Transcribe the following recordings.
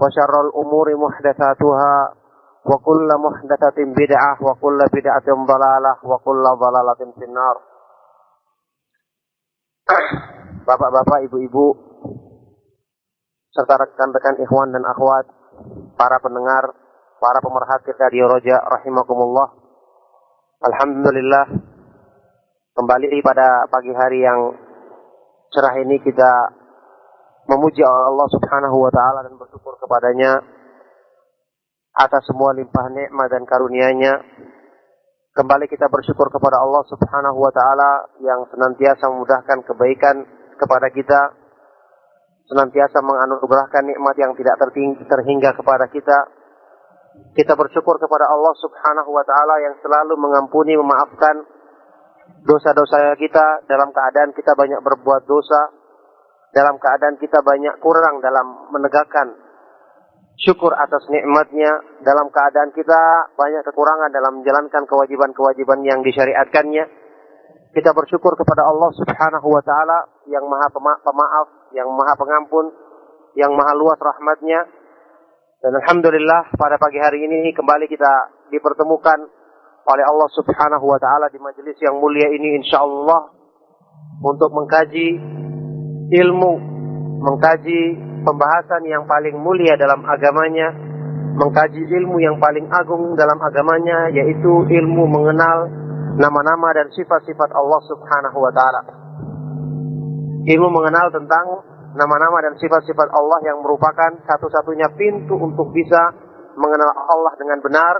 وشر الأمور محدثاتها وكل محدثة بدعة وكل بدعة ضلالة وكل ضلالة في النار Bapak-bapak, ibu-ibu, serta rekan-rekan ikhwan dan akhwat, para pendengar, para pemerhati Radio Roja, rahimakumullah. Alhamdulillah, kembali pada pagi hari yang cerah ini kita memuji Allah Subhanahu wa taala dan bersyukur kepadanya atas semua limpah nikmat dan karunia-Nya. Kembali kita bersyukur kepada Allah Subhanahu wa taala yang senantiasa memudahkan kebaikan kepada kita, senantiasa menganugerahkan nikmat yang tidak terhingga kepada kita. Kita bersyukur kepada Allah Subhanahu wa taala yang selalu mengampuni, memaafkan dosa-dosa kita dalam keadaan kita banyak berbuat dosa, dalam keadaan kita banyak kurang dalam menegakkan syukur atas nikmatnya, dalam keadaan kita banyak kekurangan dalam menjalankan kewajiban-kewajiban yang disyariatkannya. Kita bersyukur kepada Allah Subhanahu wa taala yang Maha Pemaaf, yang Maha Pengampun, yang Maha luas rahmatnya. Dan alhamdulillah pada pagi hari ini kembali kita dipertemukan oleh Allah Subhanahu wa taala di majelis yang mulia ini insyaallah untuk mengkaji ilmu, mengkaji pembahasan yang paling mulia dalam agamanya, mengkaji ilmu yang paling agung dalam agamanya yaitu ilmu mengenal nama-nama dan sifat-sifat Allah Subhanahu wa taala. Ilmu mengenal tentang nama-nama dan sifat-sifat Allah yang merupakan satu-satunya pintu untuk bisa mengenal Allah dengan benar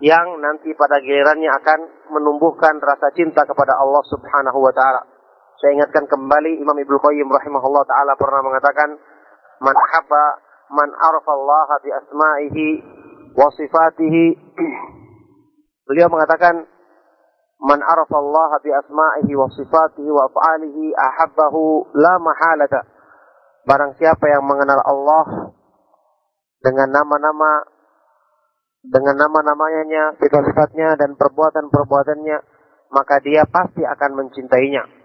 yang nanti pada gilirannya akan menumbuhkan rasa cinta kepada Allah Subhanahu wa taala. Saya ingatkan kembali Imam Ibnu Qayyim rahimahullah taala pernah mengatakan man habba man arafa Allah bi asma'ihi wa sifatihi Beliau mengatakan man arafa Allah bi asma'ihi wa sifatihi wa af'alihi ahabbahu la mahalata Barang siapa yang mengenal Allah dengan nama-nama dengan nama-namanya, sifat-sifatnya dan perbuatan-perbuatannya, maka dia pasti akan mencintainya.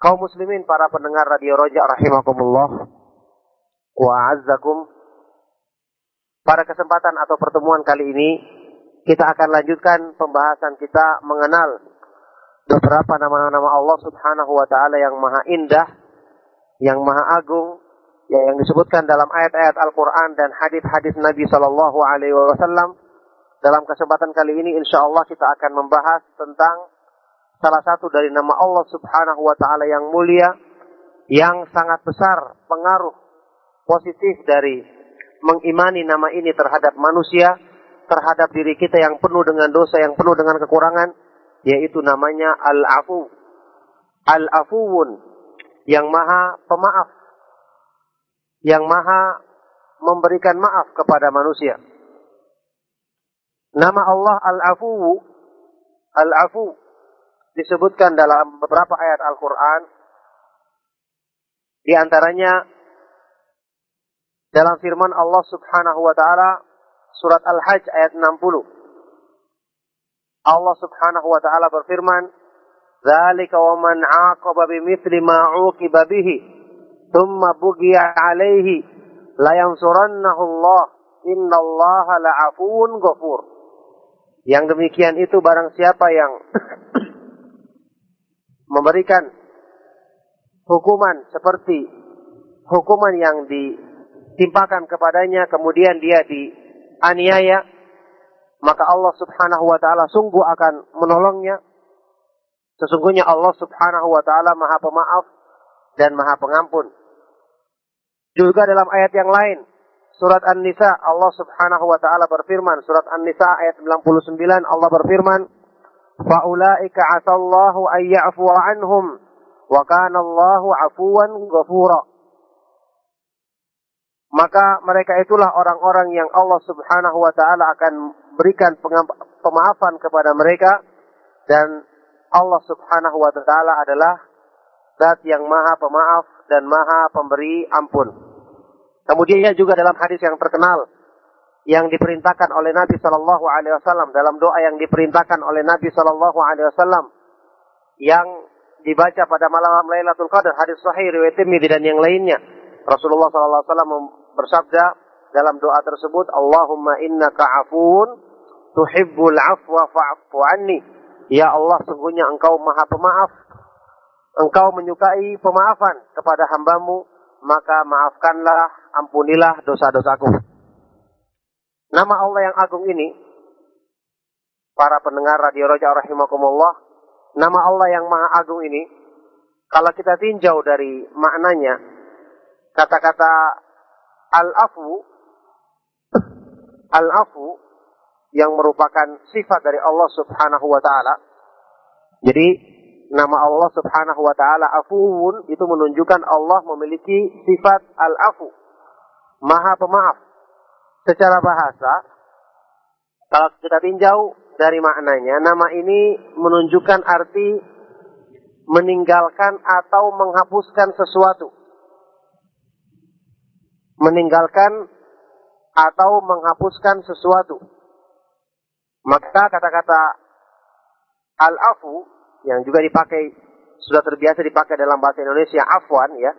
Kaum muslimin para pendengar Radio Roja rahimakumullah wa azzakum. Pada kesempatan atau pertemuan kali ini kita akan lanjutkan pembahasan kita mengenal beberapa nama-nama Allah Subhanahu wa taala yang maha indah, yang maha agung, ya, yang disebutkan dalam ayat-ayat Al-Quran dan hadis-hadis Nabi Shallallahu Alaihi Wasallam. Dalam kesempatan kali ini, insya Allah kita akan membahas tentang salah satu dari nama Allah Subhanahu Wa Taala yang mulia, yang sangat besar pengaruh positif dari mengimani nama ini terhadap manusia, terhadap diri kita yang penuh dengan dosa, yang penuh dengan kekurangan, yaitu namanya Al-Afu. Al-Afuwun, yang maha pemaaf, yang maha memberikan maaf kepada manusia. Nama Allah Al-Afu, Al-Afu disebutkan dalam beberapa ayat Al-Quran. Di antaranya dalam firman Allah Subhanahu wa taala surat Al-Hajj ayat 60. Allah Subhanahu wa taala berfirman, "Dzalika wa man 'aqaba bimithli ma 'uqiba bihi, thumma bughiya 'alaihi la yansurannahu Allah, innallaha la'afuwun ghafur." Yang demikian itu barang siapa yang memberikan hukuman seperti hukuman yang di timpakan kepadanya, kemudian dia dianiaya, maka Allah subhanahu wa ta'ala sungguh akan menolongnya. Sesungguhnya Allah subhanahu wa ta'ala maha pemaaf dan maha pengampun. Juga dalam ayat yang lain, surat An-Nisa, Allah subhanahu wa ta'ala berfirman, surat An-Nisa ayat 99, Allah berfirman, faulaika asallahu an ya'fuwa anhum wa kana afuwan ghafura maka mereka itulah orang-orang yang Allah Subhanahu wa taala akan berikan pemaafan kepada mereka dan Allah Subhanahu wa taala adalah zat yang maha pemaaf dan maha pemberi ampun. Kemudian juga dalam hadis yang terkenal yang diperintahkan oleh Nabi Shallallahu Alaihi Wasallam dalam doa yang diperintahkan oleh Nabi Shallallahu Alaihi Wasallam yang dibaca pada malam Lailatul Qadar hadis Sahih riwayat Tirmidzi dan yang lainnya Rasulullah Shallallahu Alaihi Wasallam bersabda dalam doa tersebut, Allahumma innaka afun tuhibbul afwa fa'fu anni. Ya Allah, sungguhnya engkau maha pemaaf. Engkau menyukai pemaafan kepada hambamu, maka maafkanlah, ampunilah dosa-dosaku. Nama Allah yang agung ini, para pendengar Radio Roja rahimakumullah, nama Allah yang maha agung ini, kalau kita tinjau dari maknanya, kata-kata al-afu al-afu yang merupakan sifat dari Allah Subhanahu wa taala. Jadi nama Allah Subhanahu wa taala Afuun itu menunjukkan Allah memiliki sifat al-afu, Maha Pemaaf. Secara bahasa kalau kita tinjau dari maknanya, nama ini menunjukkan arti meninggalkan atau menghapuskan sesuatu meninggalkan atau menghapuskan sesuatu. Maka kata-kata al-afu yang juga dipakai sudah terbiasa dipakai dalam bahasa Indonesia afwan ya,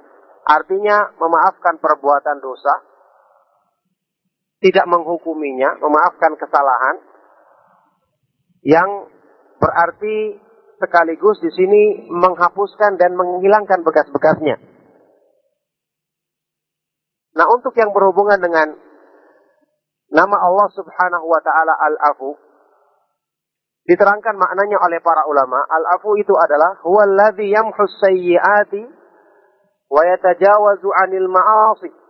artinya memaafkan perbuatan dosa, tidak menghukuminya, memaafkan kesalahan yang berarti sekaligus di sini menghapuskan dan menghilangkan bekas-bekasnya. Nah, untuk yang berhubungan dengan nama Allah Subhanahu wa taala Al-Afu diterangkan maknanya oleh para ulama, Al-Afu itu adalah huwallazi yamhus sayyiati wa yatajawazu 'anil ma'asi.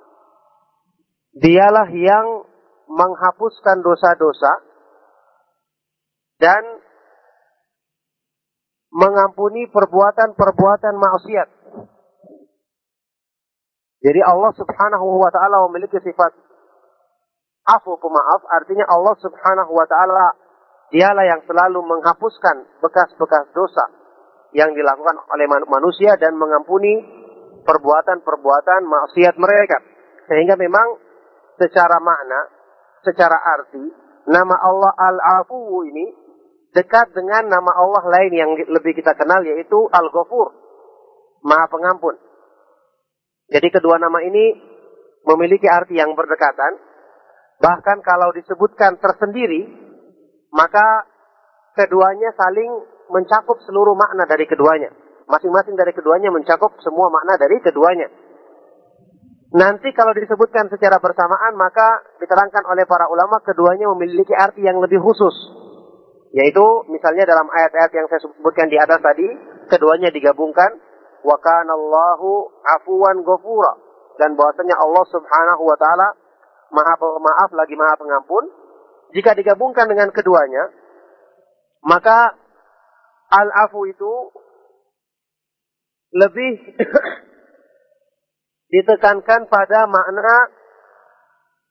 Dialah yang menghapuskan dosa-dosa dan mengampuni perbuatan-perbuatan maksiat. Jadi Allah subhanahu wa ta'ala memiliki sifat afu pemaaf, artinya Allah subhanahu wa ta'ala dialah yang selalu menghapuskan bekas-bekas dosa yang dilakukan oleh manusia dan mengampuni perbuatan-perbuatan maksiat mereka. Sehingga memang secara makna, secara arti, nama Allah Al-Afu ini dekat dengan nama Allah lain yang lebih kita kenal yaitu Al-Ghafur, Maha Pengampun. Jadi kedua nama ini memiliki arti yang berdekatan. Bahkan kalau disebutkan tersendiri, maka keduanya saling mencakup seluruh makna dari keduanya. Masing-masing dari keduanya mencakup semua makna dari keduanya. Nanti kalau disebutkan secara bersamaan, maka diterangkan oleh para ulama keduanya memiliki arti yang lebih khusus. Yaitu misalnya dalam ayat-ayat yang saya sebutkan di atas tadi, keduanya digabungkan wa kana Allahu afuwan ghafura dan bahwasanya Allah Subhanahu wa taala Maha Pemaaf lagi Maha Pengampun. Jika digabungkan dengan keduanya, maka al-afu itu lebih ditekankan pada makna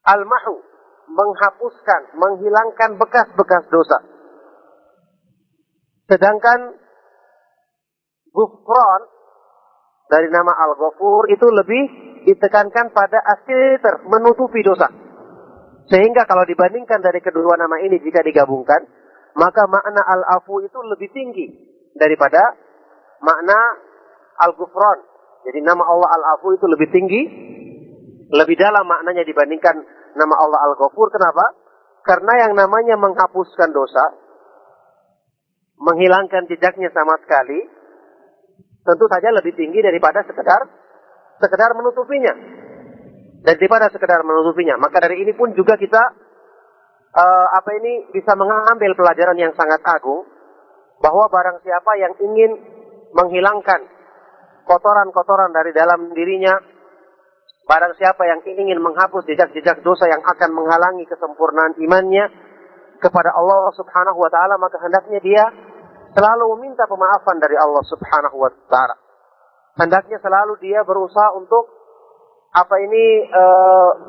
al-mahu, menghapuskan, menghilangkan bekas-bekas dosa. Sedangkan gufran dari nama Al-Ghafur itu lebih ditekankan pada asiter, menutupi dosa. Sehingga kalau dibandingkan dari kedua nama ini jika digabungkan, maka makna Al-Afu itu lebih tinggi daripada makna Al-Ghufran. Jadi nama Allah Al-Afu itu lebih tinggi, lebih dalam maknanya dibandingkan nama Allah Al-Ghafur. Kenapa? Karena yang namanya menghapuskan dosa, menghilangkan jejaknya sama sekali, tentu saja lebih tinggi daripada sekedar sekedar menutupinya. daripada sekedar menutupinya. Maka dari ini pun juga kita uh, apa ini bisa mengambil pelajaran yang sangat agung bahwa barang siapa yang ingin menghilangkan kotoran-kotoran dari dalam dirinya, barang siapa yang ingin menghapus jejak-jejak dosa yang akan menghalangi kesempurnaan imannya kepada Allah Subhanahu wa taala, maka hendaknya dia selalu meminta pemaafan dari Allah Subhanahu wa taala. Hendaknya selalu dia berusaha untuk apa ini e,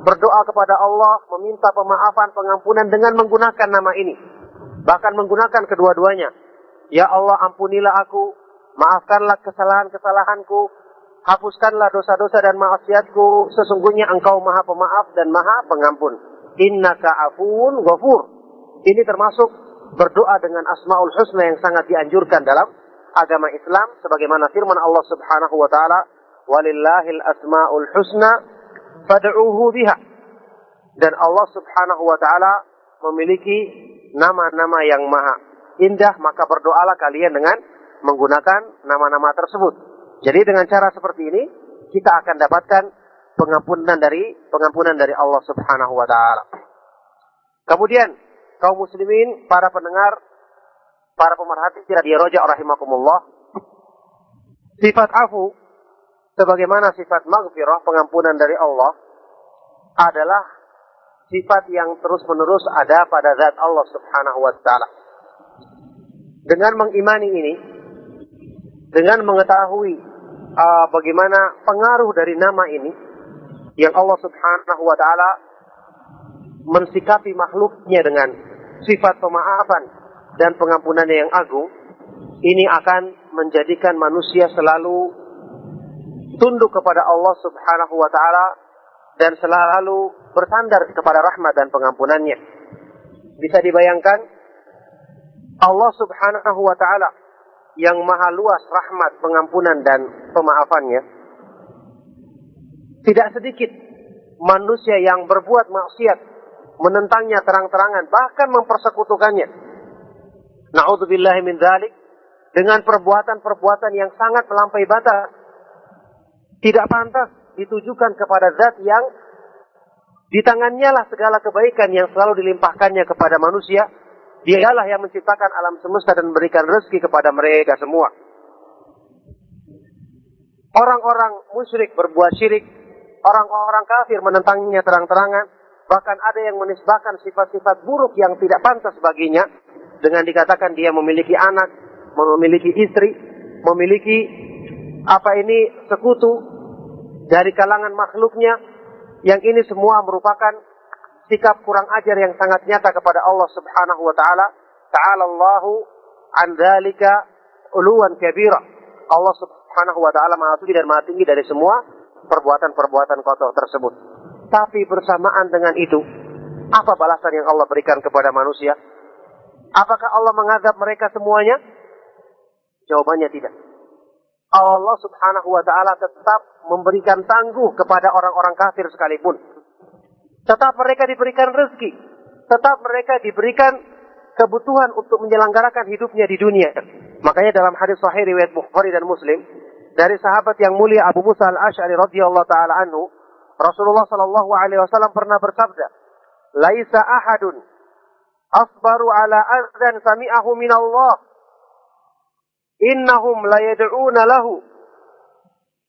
berdoa kepada Allah, meminta pemaafan, pengampunan dengan menggunakan nama ini. Bahkan menggunakan kedua-duanya. Ya Allah ampunilah aku, maafkanlah kesalahan-kesalahanku, hapuskanlah dosa-dosa dan maksiatku, sesungguhnya engkau maha pemaaf dan maha pengampun. Innaka afuun ghafur. Ini termasuk berdoa dengan asmaul husna yang sangat dianjurkan dalam agama Islam sebagaimana firman Allah Subhanahu wa taala walillahil asmaul husna fad'uhu biha. Dan Allah Subhanahu wa taala memiliki nama-nama yang maha indah, maka berdoalah kalian dengan menggunakan nama-nama tersebut. Jadi dengan cara seperti ini kita akan dapatkan pengampunan dari pengampunan dari Allah Subhanahu wa taala. Kemudian kaum muslimin, para pendengar, para pemerhati radio Roja rahimakumullah, sifat afu sebagaimana sifat maghfirah, pengampunan dari Allah, adalah sifat yang terus-menerus ada pada zat Allah subhanahu wa ta'ala. Dengan mengimani ini, dengan mengetahui uh, bagaimana pengaruh dari nama ini, yang Allah subhanahu wa ta'ala mensikapi makhluknya dengan sifat pemaafan dan pengampunannya yang agung, ini akan menjadikan manusia selalu tunduk kepada Allah Subhanahu wa taala dan selalu bersandar kepada rahmat dan pengampunannya. Bisa dibayangkan Allah Subhanahu wa taala yang maha luas rahmat, pengampunan dan pemaafannya. Tidak sedikit manusia yang berbuat maksiat, menentangnya terang-terangan, bahkan mempersekutukannya. Na'udzubillahi min dzalik dengan perbuatan-perbuatan yang sangat melampaui batas tidak pantas ditujukan kepada zat yang di tangannya lah segala kebaikan yang selalu dilimpahkannya kepada manusia. Dialah yang menciptakan alam semesta dan memberikan rezeki kepada mereka semua. Orang-orang musyrik berbuat syirik, orang-orang kafir menentangnya terang-terangan, bahkan ada yang menisbahkan sifat-sifat buruk yang tidak pantas baginya. Dengan dikatakan dia memiliki anak, memiliki istri, memiliki apa ini sekutu. Dari kalangan makhluknya yang ini semua merupakan sikap kurang ajar yang sangat nyata kepada Allah Subhanahu wa taala. Ta'ala Allahu an dzalika uluwan kabira. Allah Subhanahu wa taala Maha suci dan Maha tinggi dari semua perbuatan-perbuatan kotor tersebut. Tapi bersamaan dengan itu, apa balasan yang Allah berikan kepada manusia? Apakah Allah mengadab mereka semuanya? Jawabannya tidak. Allah Subhanahu wa taala tetap memberikan tangguh kepada orang-orang kafir sekalipun. Tetap mereka diberikan rezeki, tetap mereka diberikan kebutuhan untuk menyelenggarakan hidupnya di dunia. Makanya dalam hadis sahih riwayat Bukhari dan Muslim dari sahabat yang mulia Abu Musa al-Asy'ari radhiyallahu taala anhu, Rasulullah sallallahu alaihi wasallam pernah bersabda, "Laisa ahadun asbaru ala azan sami'ahu min Allah innahum la yad'una lahu.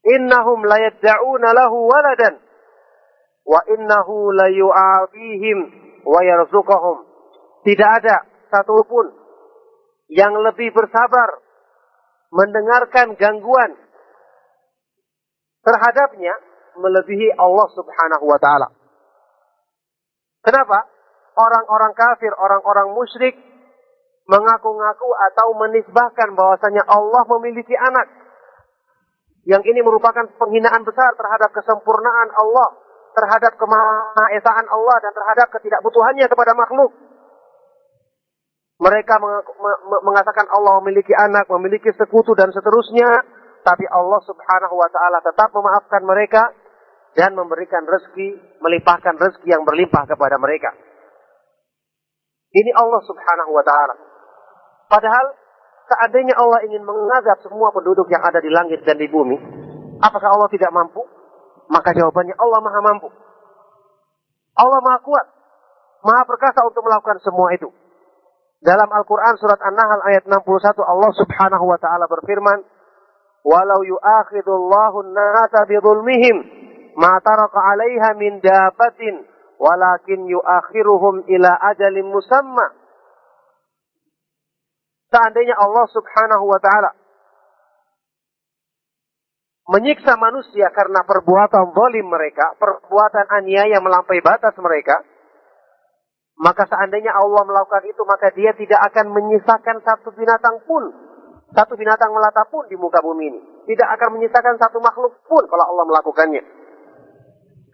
Innahum la yad'una lahu waladan wa innahu la yu'afihim wa yarzuquhum tidak ada satupun yang lebih bersabar mendengarkan gangguan terhadapnya melebihi Allah Subhanahu wa taala. Kenapa? Orang-orang kafir, orang-orang musyrik mengaku-ngaku atau menisbahkan bahwasanya Allah memiliki anak. Yang ini merupakan penghinaan besar terhadap kesempurnaan Allah, terhadap kemahaesaan Allah dan terhadap ketidakbutuhannya kepada makhluk. Mereka mengatakan Allah memiliki anak, memiliki sekutu dan seterusnya, tapi Allah Subhanahu wa taala tetap memaafkan mereka dan memberikan rezeki, melimpahkan rezeki yang berlimpah kepada mereka. Ini Allah Subhanahu wa taala. Padahal seandainya Allah ingin mengazab semua penduduk yang ada di langit dan di bumi, apakah Allah tidak mampu? Maka jawabannya Allah maha mampu. Allah Maha kuat, Maha perkasa untuk melakukan semua itu. Dalam Al-Quran surat An-Nahl ayat 61 Allah subhanahu wa ta'ala berfirman, Walau yu'akhidullahu an-nasa bidulmihim, ma taraka 'alaiha min dabatin, walakin yu'akhiruhum ila ajalin musamma. Seandainya Allah subhanahu wa ta'ala menyiksa manusia karena perbuatan zalim mereka, perbuatan aniaya melampaui batas mereka, maka seandainya Allah melakukan itu, maka dia tidak akan menyisakan satu binatang pun. Satu binatang melata pun di muka bumi ini. Tidak akan menyisakan satu makhluk pun kalau Allah melakukannya.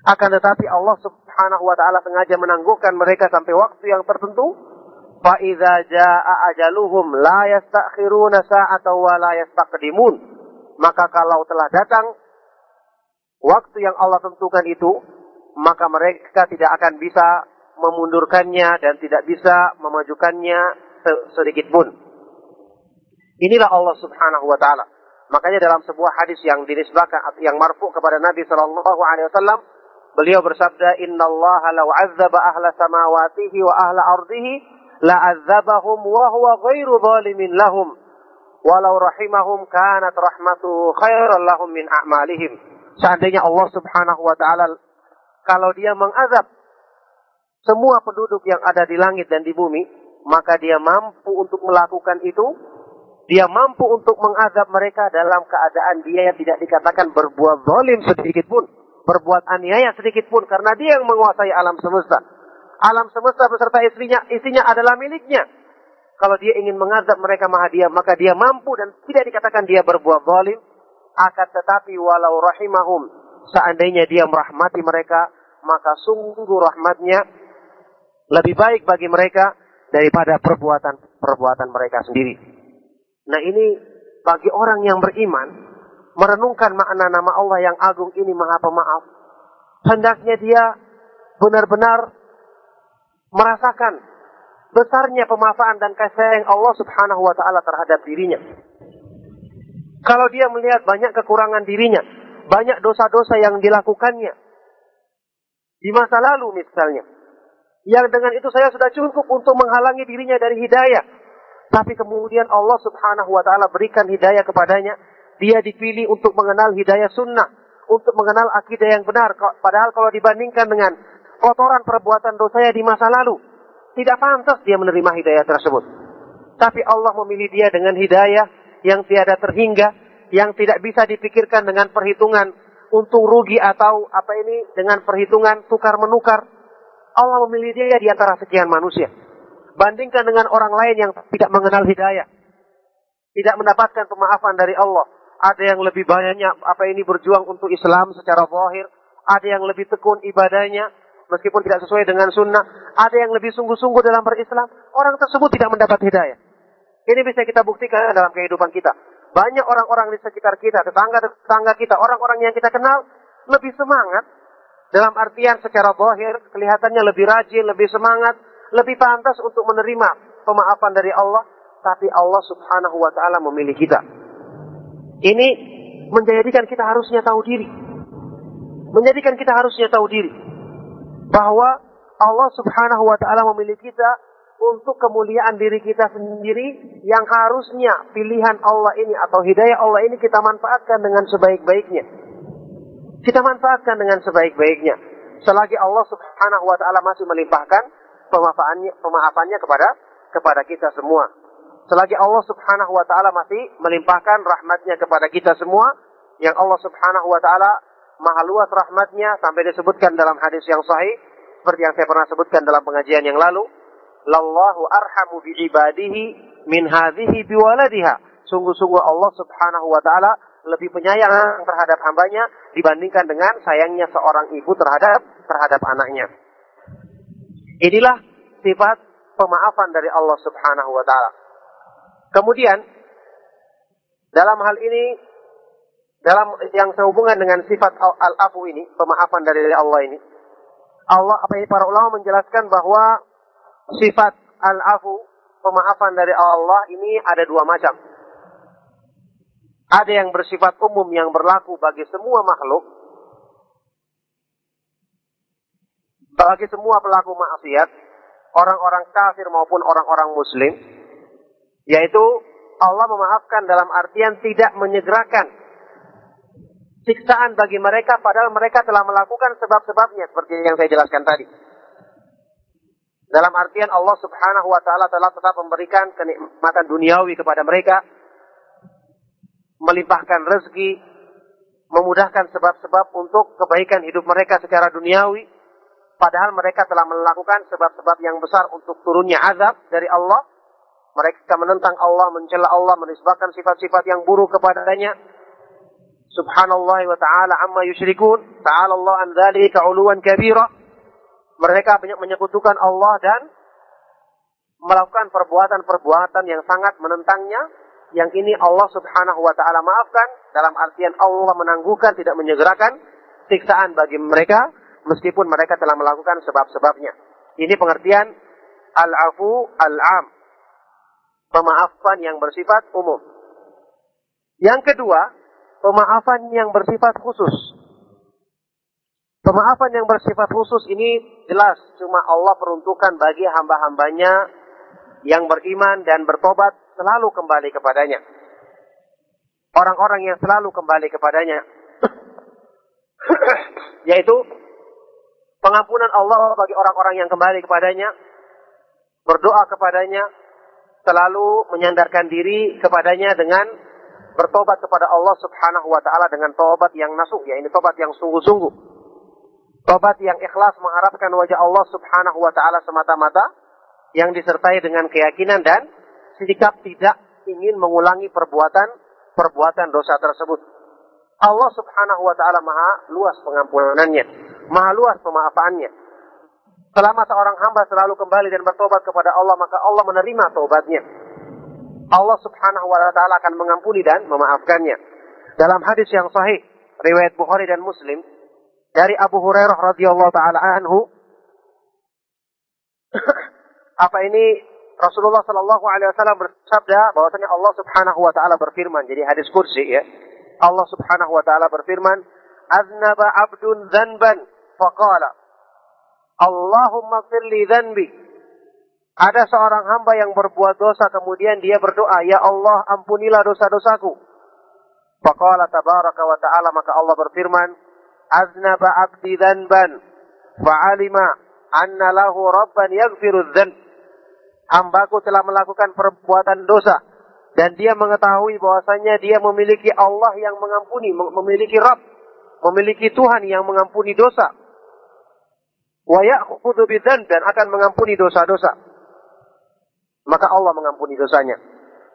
Akan tetapi Allah subhanahu wa ta'ala sengaja menangguhkan mereka sampai waktu yang tertentu. فَإِذَا جَاءَ أَجَلُهُمْ لَا يَسْتَأْخِرُونَ سَاعَةً وَلَا يَسْتَقْدِمُونَ maka kalau telah datang waktu yang Allah tentukan itu, maka mereka tidak akan bisa memundurkannya dan tidak bisa memajukannya sedikit pun. Inilah Allah Subhanahu wa taala. Makanya dalam sebuah hadis yang dinisbahkan yang marfu kepada Nabi sallallahu alaihi wasallam, beliau bersabda, "Inna law 'azzaba ahla samawatihi wa ahla ardihi la 'azzabahum wa huwa ghairu zalimin lahum." Walau rahimahum kanat rahmatuhu khairan lahum min a'malihim. Seandainya Allah Subhanahu wa taala kalau dia mengazab semua penduduk yang ada di langit dan di bumi, maka dia mampu untuk melakukan itu. Dia mampu untuk mengadab mereka dalam keadaan dia yang tidak dikatakan berbuat zalim sedikit pun. Berbuat aniaya sedikit pun. Karena dia yang menguasai alam semesta. Alam semesta beserta istrinya, istrinya adalah miliknya. Kalau dia ingin mengadab mereka maha dia, maka dia mampu dan tidak dikatakan dia berbuat zalim. Akan tetapi walau rahimahum, seandainya dia merahmati mereka, maka sungguh rahmatnya lebih baik bagi mereka daripada perbuatan-perbuatan mereka sendiri. Nah ini bagi orang yang beriman, merenungkan makna nama Allah yang agung ini maha pemaaf, hendaknya dia benar-benar merasakan besarnya pemaafan dan kasih sayang Allah subhanahu wa ta'ala terhadap dirinya. Kalau dia melihat banyak kekurangan dirinya, banyak dosa-dosa yang dilakukannya, di masa lalu misalnya, yang dengan itu saya sudah cukup untuk menghalangi dirinya dari hidayah. Tapi kemudian Allah subhanahu wa ta'ala berikan hidayah kepadanya. Dia dipilih untuk mengenal hidayah sunnah. Untuk mengenal akidah yang benar. Padahal kalau dibandingkan dengan kotoran perbuatan dosanya di masa lalu. Tidak pantas dia menerima hidayah tersebut. Tapi Allah memilih dia dengan hidayah yang tiada terhingga. Yang tidak bisa dipikirkan dengan perhitungan untung rugi atau apa ini dengan perhitungan tukar menukar Allah memilih dia di antara sekian manusia. Bandingkan dengan orang lain yang tidak mengenal hidayah. Tidak mendapatkan pemaafan dari Allah. Ada yang lebih banyaknya apa ini berjuang untuk Islam secara zahir. Ada yang lebih tekun ibadahnya meskipun tidak sesuai dengan sunnah. Ada yang lebih sungguh-sungguh dalam berislam. Orang tersebut tidak mendapat hidayah. Ini bisa kita buktikan dalam kehidupan kita. Banyak orang-orang di sekitar kita, tetangga-tetangga kita, orang-orang yang kita kenal lebih semangat dalam artian secara zahir kelihatannya lebih rajin, lebih semangat, lebih pantas untuk menerima pemaafan dari Allah, tapi Allah Subhanahu wa taala memilih kita. Ini menjadikan kita harusnya tahu diri. Menjadikan kita harusnya tahu diri bahwa Allah Subhanahu wa taala memilih kita untuk kemuliaan diri kita sendiri yang harusnya pilihan Allah ini atau hidayah Allah ini kita manfaatkan dengan sebaik-baiknya. Kita manfaatkan dengan sebaik-baiknya. Selagi Allah Subhanahu wa taala masih melimpahkan pemaafannya pemaafannya kepada kepada kita semua. Selagi Allah Subhanahu wa taala masih melimpahkan rahmatnya kepada kita semua, yang Allah Subhanahu wa taala maha luas rahmatnya sampai disebutkan dalam hadis yang sahih seperti yang saya pernah sebutkan dalam pengajian yang lalu, lallahu arhamu bi ibadihi min hadhihi biwaladiha. Sungguh-sungguh Allah Subhanahu wa taala lebih penyayang terhadap hambanya dibandingkan dengan sayangnya seorang ibu terhadap terhadap anaknya. Inilah sifat pemaafan dari Allah Subhanahu wa taala. Kemudian dalam hal ini dalam yang sehubungan dengan sifat al-afu ini, pemaafan dari Allah ini, Allah apa ini para ulama menjelaskan bahwa sifat al-afu, pemaafan dari Allah ini ada dua macam. Ada yang bersifat umum yang berlaku bagi semua makhluk. bagi semua pelaku maksiat, orang-orang kafir maupun orang-orang muslim, yaitu Allah memaafkan dalam artian tidak menyegerakan siksaan bagi mereka padahal mereka telah melakukan sebab-sebabnya seperti yang saya jelaskan tadi. Dalam artian Allah Subhanahu wa taala telah tetap memberikan kenikmatan duniawi kepada mereka, melimpahkan rezeki, memudahkan sebab-sebab untuk kebaikan hidup mereka secara duniawi, padahal mereka telah melakukan sebab-sebab yang besar untuk turunnya azab dari Allah. Mereka menentang Allah, mencela Allah, menisbahkan sifat-sifat yang buruk kepadanya. Subhanallah wa ta'ala amma yusyrikun. Ta'ala Allah an dzalika 'uluwan kabira. Mereka banyak menyekutukan Allah dan melakukan perbuatan-perbuatan yang sangat menentangnya. Yang ini Allah subhanahu wa ta'ala maafkan. Dalam artian Allah menangguhkan, tidak menyegerakan siksaan bagi mereka. Meskipun mereka telah melakukan sebab-sebabnya. Ini pengertian al-afu al-am. Pemaafan yang bersifat umum. Yang kedua, pemaafan yang bersifat khusus. Pemaafan yang bersifat khusus ini jelas cuma Allah peruntukan bagi hamba-hambanya yang beriman dan bertobat selalu kembali kepadanya. Orang-orang yang selalu kembali kepadanya. Yaitu pengampunan Allah bagi orang-orang yang kembali kepadanya. Berdoa kepadanya. Selalu menyandarkan diri kepadanya dengan bertobat kepada Allah subhanahu wa ta'ala dengan tobat yang nasuh. Ini tobat yang sungguh-sungguh Tobat yang ikhlas mengharapkan wajah Allah subhanahu wa ta'ala semata-mata. Yang disertai dengan keyakinan dan sikap tidak ingin mengulangi perbuatan perbuatan dosa tersebut. Allah subhanahu wa ta'ala maha luas pengampunannya. Maha luas pemaafannya. Selama seorang hamba selalu kembali dan bertobat kepada Allah, maka Allah menerima tobatnya. Allah subhanahu wa ta'ala akan mengampuni dan memaafkannya. Dalam hadis yang sahih, riwayat Bukhari dan Muslim, dari Abu Hurairah radhiyallahu taala anhu apa ini? Rasulullah Shallallahu Alaihi Wasallam bersabda bahwasanya Allah Subhanahu Wa Taala berfirman jadi hadis kursi ya. Allah Subhanahu Wa Taala berfirman aznaba abdun zanban faqala Allahumma firli dhanbi ada seorang hamba yang berbuat dosa kemudian dia berdoa ya Allah ampunilah dosa-dosaku. Faqala tabaraka wa ta'ala maka Allah berfirman aznaba abdi dhanban fa'alima anna lahu rabban yaghfiru dhanb. Hambaku telah melakukan perbuatan dosa dan dia mengetahui bahwasanya dia memiliki Allah yang mengampuni memiliki Rabb memiliki Tuhan yang mengampuni dosa. Wa ya'khudhu dan akan mengampuni dosa-dosa maka Allah mengampuni dosanya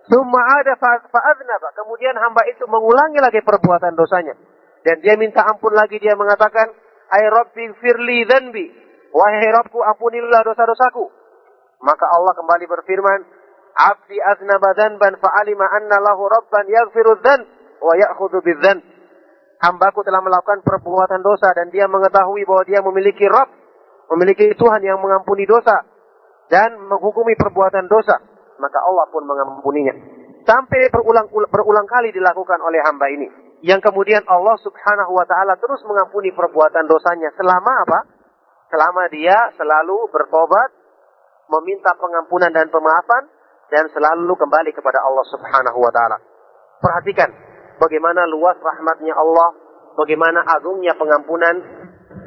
Summa ada fa'adnaba. Kemudian hamba itu mengulangi lagi perbuatan dosanya. Dan dia minta ampun lagi, dia mengatakan, Ay Rabbi firli dhanbi. Wahai Rabbku, ampunilah dosa-dosaku. Maka Allah kembali berfirman, Abdi aznaba dhanban fa'alima anna lahu rabban yaghfiru dhan wa ya'khudhu bidhan. Hambaku telah melakukan perbuatan dosa dan dia mengetahui bahwa dia memiliki Rabb, memiliki Tuhan yang mengampuni dosa dan menghukumi perbuatan dosa. Maka Allah pun mengampuninya. Sampai berulang, berulang kali dilakukan oleh hamba ini yang kemudian Allah Subhanahu wa taala terus mengampuni perbuatan dosanya selama apa? Selama dia selalu bertobat, meminta pengampunan dan pemaafan dan selalu kembali kepada Allah Subhanahu wa taala. Perhatikan bagaimana luas rahmatnya Allah, bagaimana agungnya pengampunan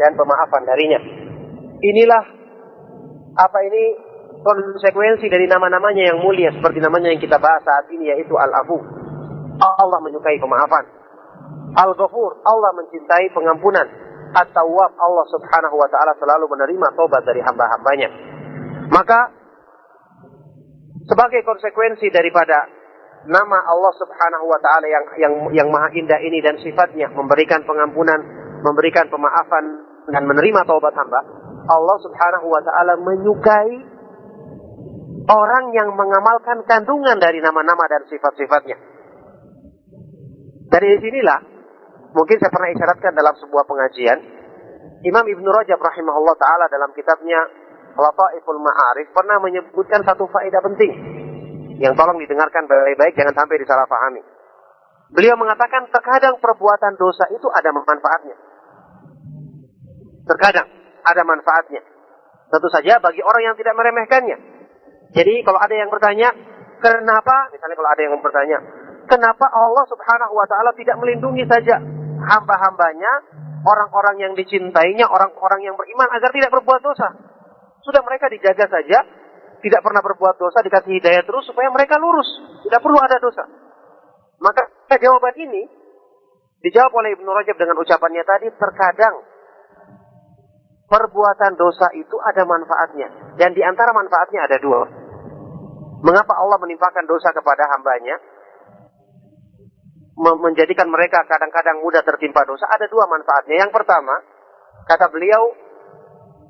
dan pemaafan darinya. Inilah apa ini konsekuensi dari nama-namanya yang mulia seperti namanya yang kita bahas saat ini yaitu Al-Afu. Allah menyukai pemaafan. Al-Ghafur, Allah mencintai pengampunan. At-Tawwab, Allah subhanahu wa ta'ala selalu menerima tobat dari hamba-hambanya. Maka, sebagai konsekuensi daripada nama Allah subhanahu wa ta'ala yang, yang, yang maha indah ini dan sifatnya, memberikan pengampunan, memberikan pemaafan, dan menerima tobat hamba, Allah subhanahu wa ta'ala menyukai orang yang mengamalkan kandungan dari nama-nama dan sifat-sifatnya. Dari sinilah Mungkin saya pernah isyaratkan dalam sebuah pengajian. Imam Ibn Rajab rahimahullah ta'ala dalam kitabnya Lataiful Ma'arif pernah menyebutkan satu faedah penting. Yang tolong didengarkan baik-baik, jangan sampai disalahpahami. Beliau mengatakan terkadang perbuatan dosa itu ada manfaatnya. Terkadang ada manfaatnya. Tentu saja bagi orang yang tidak meremehkannya. Jadi kalau ada yang bertanya, kenapa? Misalnya kalau ada yang bertanya, kenapa Allah Subhanahu wa taala tidak melindungi saja hamba-hambanya, orang-orang yang dicintainya, orang-orang yang beriman agar tidak berbuat dosa? Sudah mereka dijaga saja, tidak pernah berbuat dosa, dikasih hidayah terus supaya mereka lurus, tidak perlu ada dosa. Maka jawaban ini dijawab oleh Ibnu Rajab dengan ucapannya tadi, terkadang perbuatan dosa itu ada manfaatnya. Dan di antara manfaatnya ada dua. Mengapa Allah menimpakan dosa kepada hambanya? Menjadikan mereka kadang-kadang mudah tertimpa dosa. Ada dua manfaatnya. Yang pertama, kata beliau,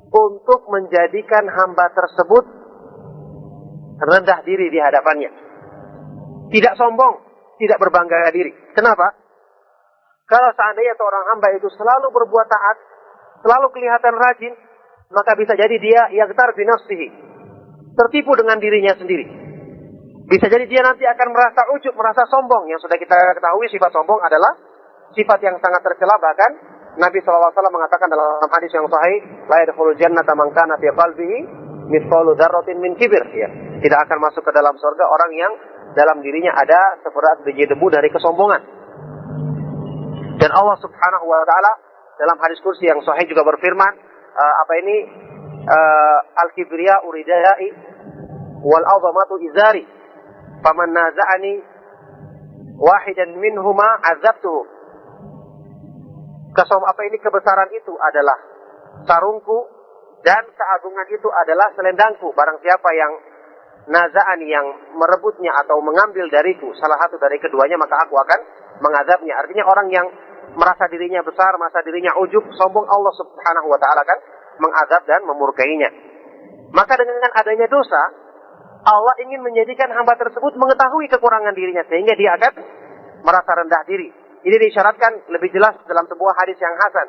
untuk menjadikan hamba tersebut rendah diri di hadapannya. Tidak sombong, tidak berbangga diri. Kenapa? Kalau seandainya seorang hamba itu selalu berbuat taat, selalu kelihatan rajin, maka bisa jadi dia yagtar binafsihi. Tertipu dengan dirinya sendiri. Bisa jadi dia nanti akan merasa ujub, merasa sombong. Yang sudah kita ketahui sifat sombong adalah sifat yang sangat tercela bahkan Nabi SAW mengatakan dalam hadis yang sahih, la yadkhulul jannata man kana fi qalbihi mithqalu dzarratin min kibir ya. Tidak akan masuk ke dalam surga orang yang dalam dirinya ada seberat biji debu dari kesombongan. Dan Allah Subhanahu wa taala dalam hadis kursi yang sahih juga berfirman, uh, apa ini? Uh, Al-kibriya uridai wal azamatu izari. Faman naza'ani wahidan minhuma azabtuhu. Kesom apa ini kebesaran itu adalah sarungku dan keagungan itu adalah selendangku. Barang siapa yang nazaan yang merebutnya atau mengambil dariku salah satu dari keduanya maka aku akan mengazabnya. Artinya orang yang merasa dirinya besar, merasa dirinya ujub, sombong Allah Subhanahu wa taala kan mengazab dan memurkainya. Maka dengan adanya dosa, Allah ingin menjadikan hamba tersebut mengetahui kekurangan dirinya sehingga dia akan merasa rendah diri. Ini disyaratkan lebih jelas dalam sebuah hadis yang hasan.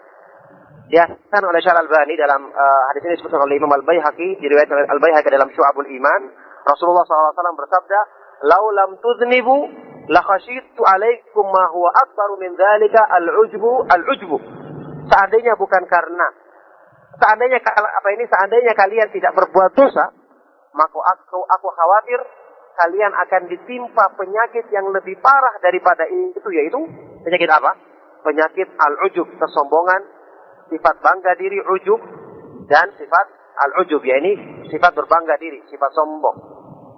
Dihasan oleh Syar Al-Bani dalam uh, hadis ini disebutkan oleh Imam Al-Baihaqi, diriwayatkan oleh Al-Baihaqi dalam Syu'abul Iman, Rasulullah SAW bersabda, "Lau lam tuznibu la khasyitu alaikum ma huwa akbaru min dzalika al-ujbu al-ujbu." Seandainya bukan karena seandainya apa ini seandainya kalian tidak berbuat dosa, maka aku aku khawatir kalian akan ditimpa penyakit yang lebih parah daripada itu yaitu penyakit apa? Penyakit al-ujub, kesombongan, sifat bangga diri ujub dan sifat al-ujub ya ini sifat berbangga diri, sifat sombong.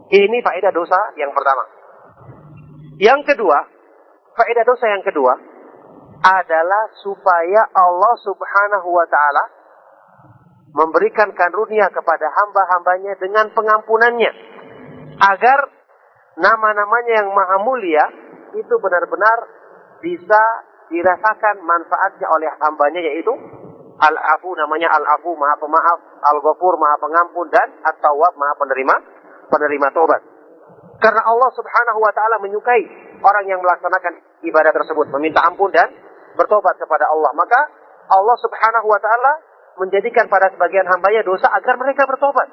Ini faedah dosa yang pertama. Yang kedua, faedah dosa yang kedua adalah supaya Allah Subhanahu wa taala memberikan karunia kepada hamba-hambanya dengan pengampunannya agar nama-namanya yang maha mulia itu benar-benar bisa dirasakan manfaatnya oleh hambanya yaitu Al-Afu namanya Al-Afu maha pemaaf, Al-Ghafur maha pengampun dan At-Tawwab maha penerima penerima tobat. Karena Allah Subhanahu wa taala menyukai orang yang melaksanakan ibadah tersebut, meminta ampun dan bertobat kepada Allah. Maka Allah Subhanahu wa taala menjadikan pada sebagian hambanya dosa agar mereka bertobat.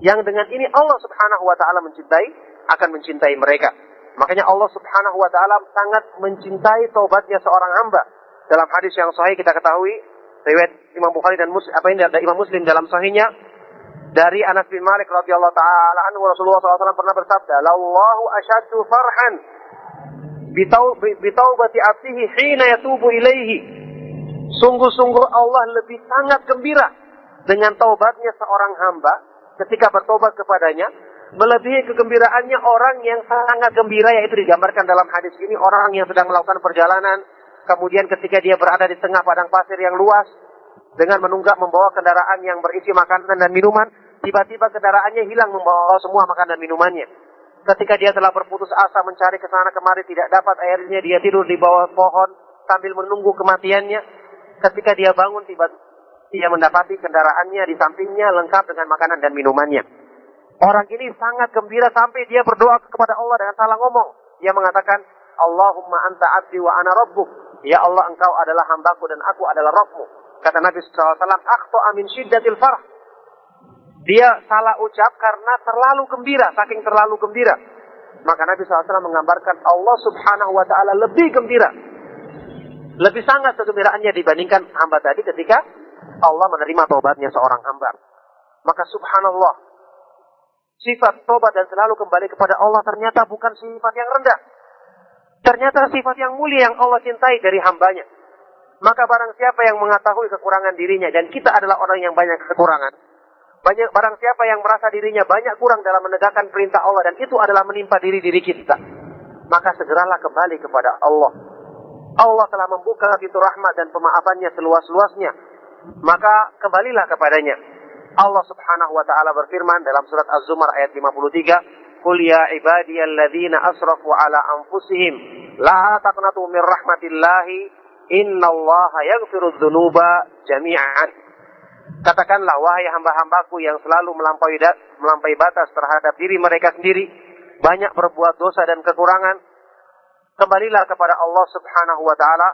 Yang dengan ini Allah Subhanahu wa taala mencintai akan mencintai mereka. Makanya Allah Subhanahu wa taala sangat mencintai tobatnya seorang hamba. Dalam hadis yang sahih kita ketahui riwayat Imam Bukhari dan Muslim apa ini ada Imam Muslim dalam sahihnya dari Anas bin Malik radhiyallahu taala anhu Rasulullah SAW pernah bersabda, "Lallahu asyaddu farhan bitaubati abdihi hina yatubu ilaihi." Sungguh-sungguh Allah lebih sangat gembira dengan taubatnya seorang hamba ketika bertobat kepadanya melebihi kegembiraannya orang yang sangat gembira yaitu digambarkan dalam hadis ini orang yang sedang melakukan perjalanan kemudian ketika dia berada di tengah padang pasir yang luas dengan menunggak membawa kendaraan yang berisi makanan dan minuman tiba-tiba kendaraannya hilang membawa semua makanan dan minumannya. Ketika dia telah berputus asa mencari ke sana kemari tidak dapat airnya, dia tidur di bawah pohon sambil menunggu kematiannya. Ketika dia bangun tiba dia mendapati kendaraannya di sampingnya lengkap dengan makanan dan minumannya. Orang ini sangat gembira sampai dia berdoa kepada Allah dengan salah ngomong. Dia mengatakan, Allahumma anta abdi wa ana rabbuk. Ya Allah engkau adalah hambaku dan aku adalah rohmu. Kata Nabi SAW, akhto amin syiddatil farah. Dia salah ucap karena terlalu gembira, saking terlalu gembira. Maka Nabi SAW menggambarkan Allah subhanahu wa ta'ala lebih gembira. Lebih sangat kegembiraannya dibandingkan hamba tadi ketika Allah menerima tobatnya seorang hamba. Maka subhanallah, sifat tobat dan selalu kembali kepada Allah ternyata bukan sifat yang rendah. Ternyata sifat yang mulia yang Allah cintai dari hambanya. Maka barang siapa yang mengetahui kekurangan dirinya dan kita adalah orang yang banyak kekurangan. Banyak barang siapa yang merasa dirinya banyak kurang dalam menegakkan perintah Allah dan itu adalah menimpa diri diri kita. Maka segeralah kembali kepada Allah. Allah telah membuka pintu rahmat dan pemaafannya seluas-luasnya. Maka kembalilah kepadanya. Allah Subhanahu wa taala berfirman dalam surat Az-Zumar ayat 53, "Qul ya ibadiyalladzina asrafu ala anfusihim la taqnatu min rahmatillahi innallaha yaghfiru dzunuba jami'an." Katakanlah wahai hamba-hambaku yang selalu melampaui melampaui batas terhadap diri mereka sendiri, banyak berbuat dosa dan kekurangan, kembalilah kepada Allah Subhanahu wa taala.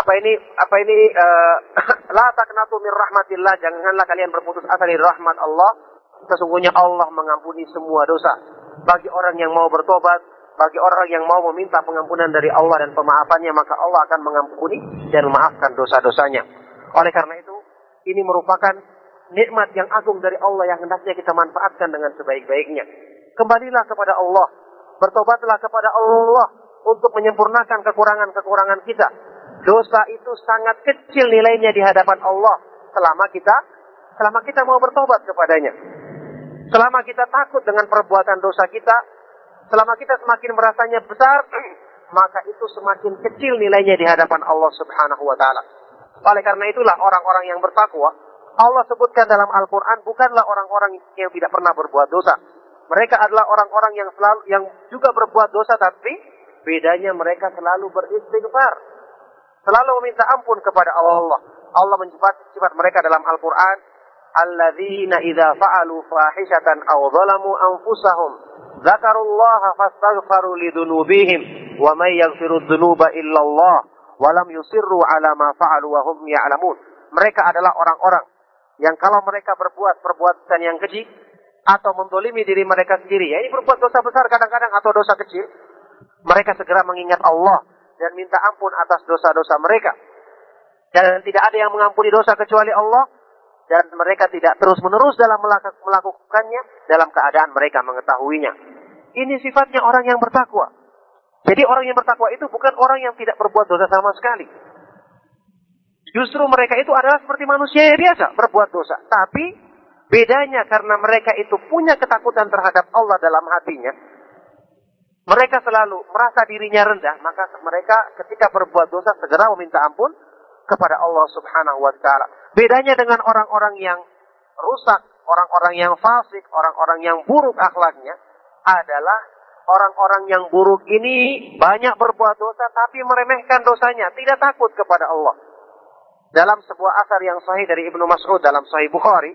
Apa ini apa ini uh, la taqnatu min rahmatillah janganlah kalian berputus asa dari rahmat Allah. Sesungguhnya Allah mengampuni semua dosa. Bagi orang yang mau bertobat bagi orang yang mau meminta pengampunan dari Allah dan pemaafannya maka Allah akan mengampuni dan memaafkan dosa-dosanya oleh karena itu ini merupakan nikmat yang agung dari Allah yang hendaknya kita manfaatkan dengan sebaik-baiknya. Kembalilah kepada Allah. Bertobatlah kepada Allah untuk menyempurnakan kekurangan-kekurangan kita. Dosa itu sangat kecil nilainya di hadapan Allah. Selama kita selama kita mau bertobat kepadanya. Selama kita takut dengan perbuatan dosa kita, selama kita semakin merasanya besar, maka itu semakin kecil nilainya di hadapan Allah Subhanahu wa taala. Oleh karena itulah orang-orang yang bertakwa Allah sebutkan dalam Al-Qur'an bukanlah orang-orang yang tidak pernah berbuat dosa. Mereka adalah orang-orang yang selalu yang juga berbuat dosa tapi bedanya mereka selalu beristighfar selalu meminta ampun kepada Allah. Allah menyebut sifat mereka dalam Al-Quran. Alladzina idza fa'alu fahishatan aw zalamu anfusahum dzakarullaha fastaghfaru lidunubihim wa may yaghfiru illallah wa lam yusirru ala ma fa'alu wa hum ya'lamun. Mereka adalah orang-orang yang kalau mereka berbuat perbuatan yang keji atau mendolimi diri mereka sendiri, ya ini berbuat dosa besar kadang-kadang atau dosa kecil, mereka segera mengingat Allah dan minta ampun atas dosa-dosa mereka. Dan tidak ada yang mengampuni dosa kecuali Allah dan mereka tidak terus-menerus dalam melakukannya dalam keadaan mereka mengetahuinya. Ini sifatnya orang yang bertakwa. Jadi orang yang bertakwa itu bukan orang yang tidak berbuat dosa sama sekali. Justru mereka itu adalah seperti manusia yang biasa berbuat dosa. Tapi bedanya karena mereka itu punya ketakutan terhadap Allah dalam hatinya, mereka selalu merasa dirinya rendah, maka mereka ketika berbuat dosa segera meminta ampun kepada Allah Subhanahu wa taala. Bedanya dengan orang-orang yang rusak, orang-orang yang fasik, orang-orang yang buruk akhlaknya adalah orang-orang yang buruk ini banyak berbuat dosa tapi meremehkan dosanya, tidak takut kepada Allah. Dalam sebuah asar yang sahih dari Ibnu Mas'ud dalam Sahih Bukhari,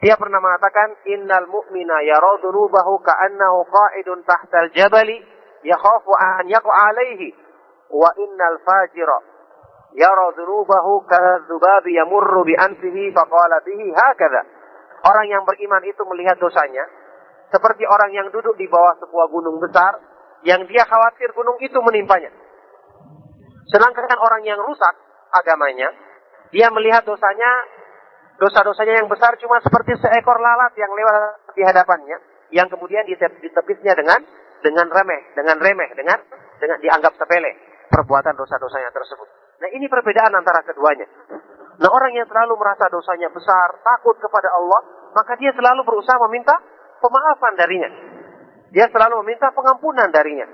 dia pernah mengatakan, Innal mu'mina yara dunubahu ka'annahu qa'idun tahtal jabali yakhafu an yaqa alaihi. Wa innal fajira yara dunubahu kadzubabi yamurru bi anfihi faqala bihi hakadha. Orang yang beriman itu melihat dosanya seperti orang yang duduk di bawah sebuah gunung besar yang dia khawatir gunung itu menimpanya. Sedangkan orang yang rusak agamanya, dia melihat dosanya dosa-dosanya yang besar cuma seperti seekor lalat yang lewat di hadapannya, yang kemudian ditepisnya dengan dengan remeh, dengan remeh, dengan dengan dianggap sepele perbuatan dosa-dosanya tersebut. Nah ini perbedaan antara keduanya. Nah orang yang selalu merasa dosanya besar, takut kepada Allah, maka dia selalu berusaha meminta pemaafan darinya. Dia selalu meminta pengampunan darinya.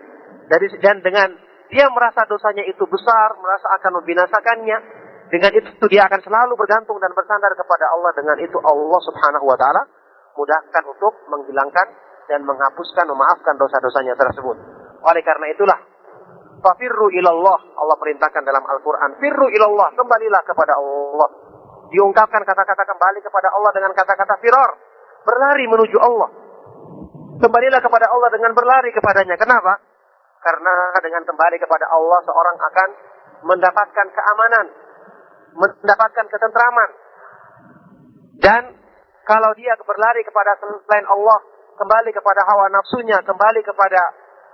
Dari dan dengan dia merasa dosanya itu besar, merasa akan membinasakannya, dengan itu dia akan selalu bergantung dan bersandar kepada Allah. Dengan itu Allah subhanahu wa ta'ala mudahkan untuk menghilangkan dan menghapuskan, memaafkan dosa-dosanya tersebut. Oleh karena itulah, Fafirru ilallah, Allah perintahkan dalam Al-Quran. Firru ilallah, kembalilah kepada Allah. Diungkapkan kata-kata kembali kepada Allah dengan kata-kata firar. Berlari menuju Allah. Kembalilah kepada Allah dengan berlari kepadanya. Kenapa? Karena dengan kembali kepada Allah, seorang akan mendapatkan keamanan, mendapatkan ketentraman. Dan kalau dia berlari kepada selain Allah, kembali kepada hawa nafsunya, kembali kepada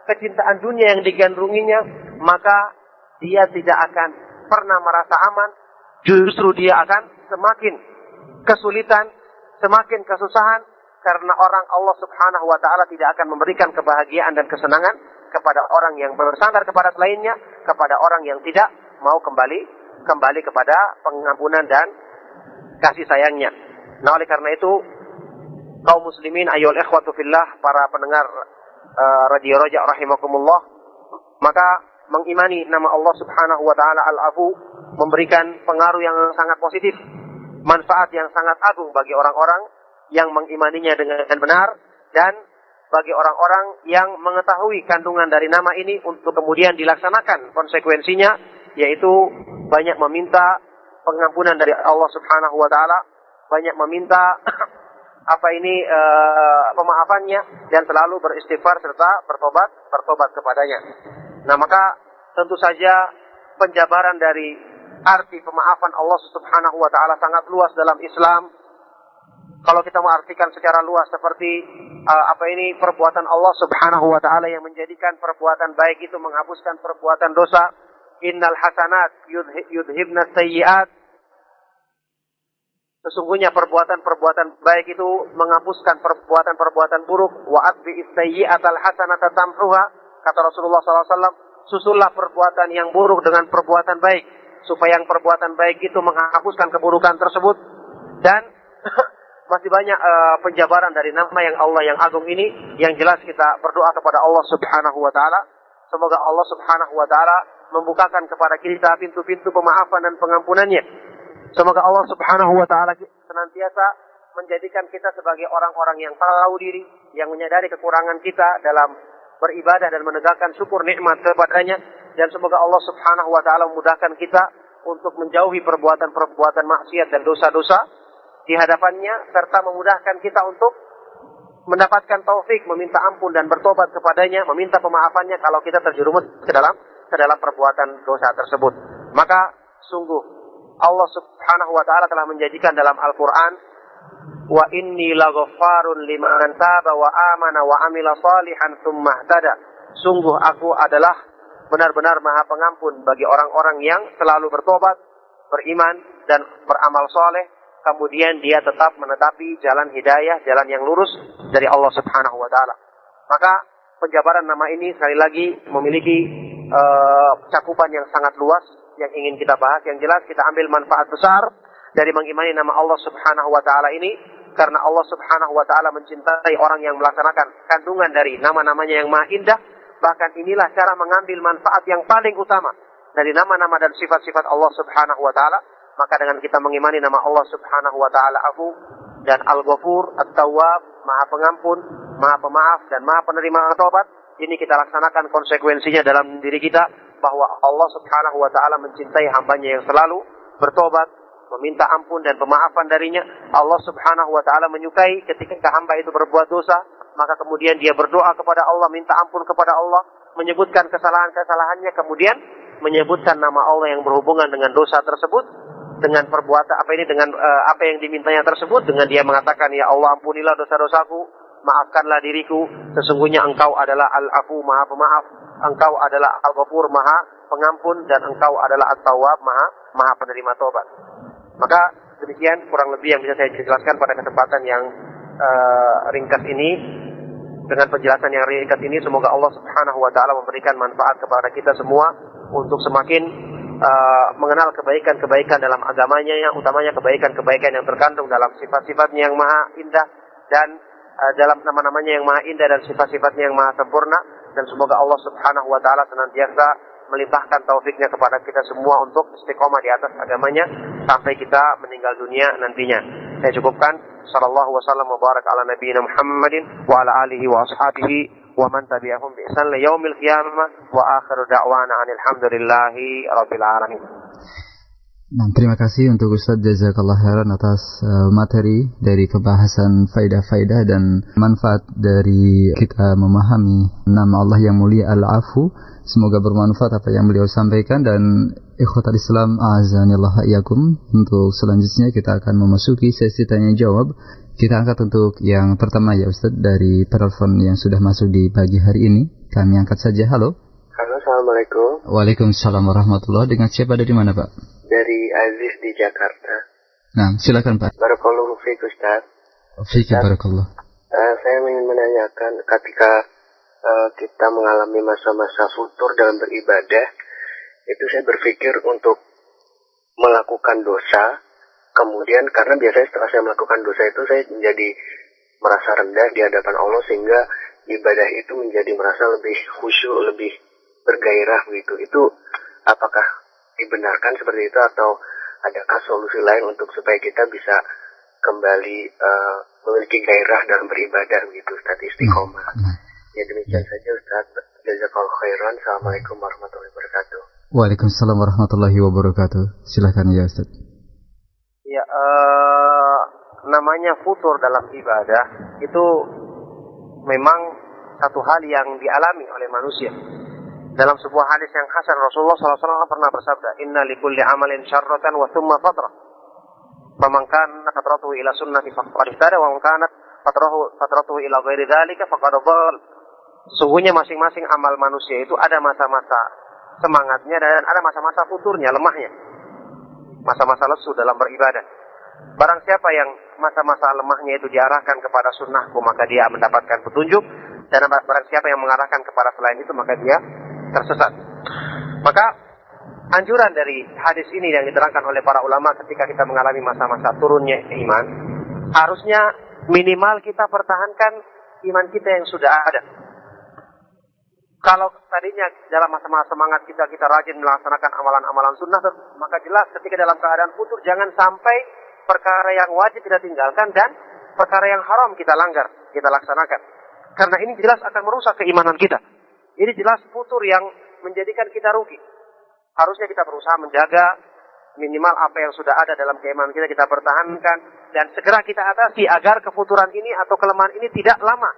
kecintaan dunia yang digandrunginya, maka dia tidak akan pernah merasa aman, justru dia akan semakin kesulitan, semakin kesusahan karena orang Allah Subhanahu wa taala tidak akan memberikan kebahagiaan dan kesenangan kepada orang yang bersandar kepada selainnya, kepada orang yang tidak mau kembali kembali kepada pengampunan dan kasih sayangnya. Nah, oleh karena itu kaum muslimin ayol ikhwatu fillah para pendengar uh, radio Roja rahimakumullah maka mengimani nama Allah Subhanahu wa taala Al-Afu memberikan pengaruh yang sangat positif, manfaat yang sangat agung bagi orang-orang yang mengimaninya dengan benar dan bagi orang-orang yang mengetahui kandungan dari nama ini untuk kemudian dilaksanakan konsekuensinya yaitu banyak meminta pengampunan dari Allah Subhanahu wa taala, banyak meminta apa ini uh, pemaafannya dan selalu beristighfar serta bertobat bertobat kepadanya. Nah, maka tentu saja penjabaran dari arti pemaafan Allah Subhanahu wa taala sangat luas dalam Islam. Kalau kita mengartikan secara luas seperti uh, apa ini perbuatan Allah Subhanahu wa taala yang menjadikan perbuatan baik itu menghapuskan perbuatan dosa. Innal hasanat yudhibna sayyiat Sesungguhnya perbuatan-perbuatan baik itu menghapuskan perbuatan-perbuatan buruk. Wa atbi al hasanata tamhuha. Kata Rasulullah SAW, susullah perbuatan yang buruk dengan perbuatan baik. Supaya yang perbuatan baik itu menghapuskan keburukan tersebut. Dan masih banyak uh, penjabaran dari nama yang Allah yang agung ini. Yang jelas kita berdoa kepada Allah subhanahu wa ta'ala. Semoga Allah subhanahu wa ta'ala membukakan kepada kita pintu-pintu pemaafan dan pengampunannya Semoga Allah Subhanahu wa taala senantiasa menjadikan kita sebagai orang-orang yang tahu diri, yang menyadari kekurangan kita dalam beribadah dan menegakkan syukur nikmat kepadanya dan semoga Allah Subhanahu wa taala memudahkan kita untuk menjauhi perbuatan-perbuatan maksiat dan dosa-dosa di hadapannya serta memudahkan kita untuk mendapatkan taufik meminta ampun dan bertobat kepadanya, meminta pemaafannya kalau kita terjerumus ke dalam ke dalam perbuatan dosa tersebut. Maka sungguh Allah Subhanahu wa taala telah menjanjikan dalam Al-Qur'an wa inni laghaffarun liman taba wa amana wa amila salihan tsumma ihtada. Sungguh aku adalah benar-benar Maha Pengampun bagi orang-orang yang selalu bertobat, beriman dan beramal soleh, kemudian dia tetap menetapi jalan hidayah, jalan yang lurus dari Allah Subhanahu wa taala. Maka penjabaran nama ini sekali lagi memiliki uh, cakupan yang sangat luas yang ingin kita bahas. Yang jelas kita ambil manfaat besar dari mengimani nama Allah Subhanahu wa taala ini karena Allah Subhanahu wa taala mencintai orang yang melaksanakan kandungan dari nama-namanya yang maha indah. Bahkan inilah cara mengambil manfaat yang paling utama dari nama-nama dan sifat-sifat Allah Subhanahu wa taala. Maka dengan kita mengimani nama Allah Subhanahu wa taala Afu dan Al-Ghafur, At-Tawwab, Maha Pengampun, Maha Pemaaf dan Maha Penerima Taubat, ini kita laksanakan konsekuensinya dalam diri kita bahwa Allah Subhanahu wa taala mencintai hambanya yang selalu bertobat, meminta ampun dan pemaafan darinya. Allah Subhanahu wa taala menyukai ketika hamba itu berbuat dosa, maka kemudian dia berdoa kepada Allah, minta ampun kepada Allah, menyebutkan kesalahan-kesalahannya, kemudian menyebutkan nama Allah yang berhubungan dengan dosa tersebut dengan perbuatan apa ini dengan uh, apa yang dimintanya tersebut dengan dia mengatakan ya Allah ampunilah dosa-dosaku maafkanlah diriku sesungguhnya engkau adalah al-afu maha pemaaf engkau adalah Al-Ghafur Maha Pengampun dan engkau adalah At-Tawwab Maha Maha Penerima Tobat. Maka demikian kurang lebih yang bisa saya jelaskan pada kesempatan yang uh, ringkas ini. Dengan penjelasan yang ringkas ini semoga Allah Subhanahu wa taala memberikan manfaat kepada kita semua untuk semakin uh, mengenal kebaikan-kebaikan dalam agamanya yang utamanya kebaikan-kebaikan yang terkandung dalam sifat-sifatnya yang maha indah dan uh, dalam nama-namanya yang maha indah dan sifat-sifatnya yang maha sempurna dan semoga Allah Subhanahu wa taala senantiasa melimpahkan taufiknya kepada kita semua untuk istiqomah di atas agamanya sampai kita meninggal dunia nantinya. Saya cukupkan. Sallallahu wasallam wa barak ala nabiyina Muhammadin wa ala alihi wa ashabihi wa man tabi'ahum bi ihsan yaumil qiyamah wa akhiru da'wana anil hamdulillahi rabbil alamin. Nah, terima kasih untuk Ustaz Jazakallah khairan atas uh, materi dari pembahasan faidah-faidah dan manfaat dari kita memahami nama Allah yang mulia Al-Afu. Semoga bermanfaat apa yang beliau sampaikan dan ikhwatal Islam azanillah iyakum. Untuk selanjutnya kita akan memasuki sesi tanya jawab. Kita angkat untuk yang pertama ya Ustaz dari telepon yang sudah masuk di pagi hari ini. Kami angkat saja. Halo. Halo, Assalamualaikum. Waalaikumsalam warahmatullahi Dengan siapa dari mana Pak? dari Aziz di Jakarta. Nah, silakan Pak. Barakallahu fiik Ustaz. Fiik barakallah. Uh, saya ingin menanyakan ketika uh, kita mengalami masa-masa futur dalam beribadah, itu saya berpikir untuk melakukan dosa, kemudian karena biasanya setelah saya melakukan dosa itu saya menjadi merasa rendah di hadapan Allah sehingga ibadah itu menjadi merasa lebih khusyuk, lebih bergairah begitu. Itu apakah dibenarkan seperti itu atau adakah solusi lain untuk supaya kita bisa kembali uh, memiliki gairah dalam beribadah begitu, Ustaz istiqomah. Hmm. Ya demikian saja Ustaz. Jazakallahu khairan. Assalamualaikum warahmatullahi wabarakatuh. Waalaikumsalam warahmatullahi wabarakatuh. Silakan ya Ustaz. Ya, uh, namanya futur dalam ibadah itu memang satu hal yang dialami oleh manusia. Dalam sebuah hadis yang hasan Rasulullah SAW pernah bersabda, Inna likulli amalin syarratan wa thumma fatra. Faman kana fatratuhu ila sunnati faqad ihtada wa man kanat fatratuhu ila ghairi dzalika faqad dhal. Sungguhnya masing-masing amal manusia itu ada masa-masa semangatnya dan ada masa-masa futurnya, lemahnya. Masa-masa lesu dalam beribadah. Barang siapa yang masa-masa lemahnya itu diarahkan kepada sunnahku, maka dia mendapatkan petunjuk. Dan barang siapa yang mengarahkan kepada selain itu, maka dia tersesat. Maka anjuran dari hadis ini yang diterangkan oleh para ulama ketika kita mengalami masa-masa turunnya iman, harusnya minimal kita pertahankan iman kita yang sudah ada. Kalau tadinya dalam masa-masa semangat kita kita rajin melaksanakan amalan-amalan sunnah, maka jelas ketika dalam keadaan futur jangan sampai perkara yang wajib kita tinggalkan dan perkara yang haram kita langgar, kita laksanakan. Karena ini jelas akan merusak keimanan kita. Ini jelas futur yang menjadikan kita rugi. Harusnya kita berusaha menjaga minimal apa yang sudah ada dalam keimanan kita kita pertahankan dan segera kita atasi agar kefuturan ini atau kelemahan ini tidak lama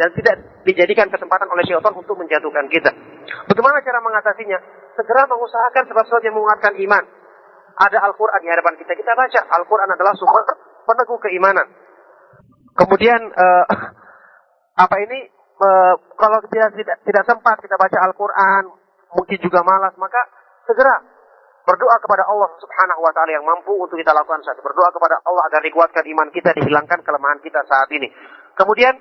dan tidak dijadikan kesempatan oleh syaitan untuk menjatuhkan kita. Bagaimana cara mengatasinya? Segera mengusahakan sebab-sebab yang menguatkan iman ada Al-Quran di hadapan kita, kita baca. Al-Quran adalah sumber peneguh keimanan. Kemudian uh, apa ini uh, kalau tidak, tidak tidak sempat kita baca Al-Quran, mungkin juga malas, maka segera berdoa kepada Allah Subhanahu wa taala yang mampu untuk kita lakukan saat berdoa kepada Allah agar dikuatkan iman kita, dihilangkan kelemahan kita saat ini. Kemudian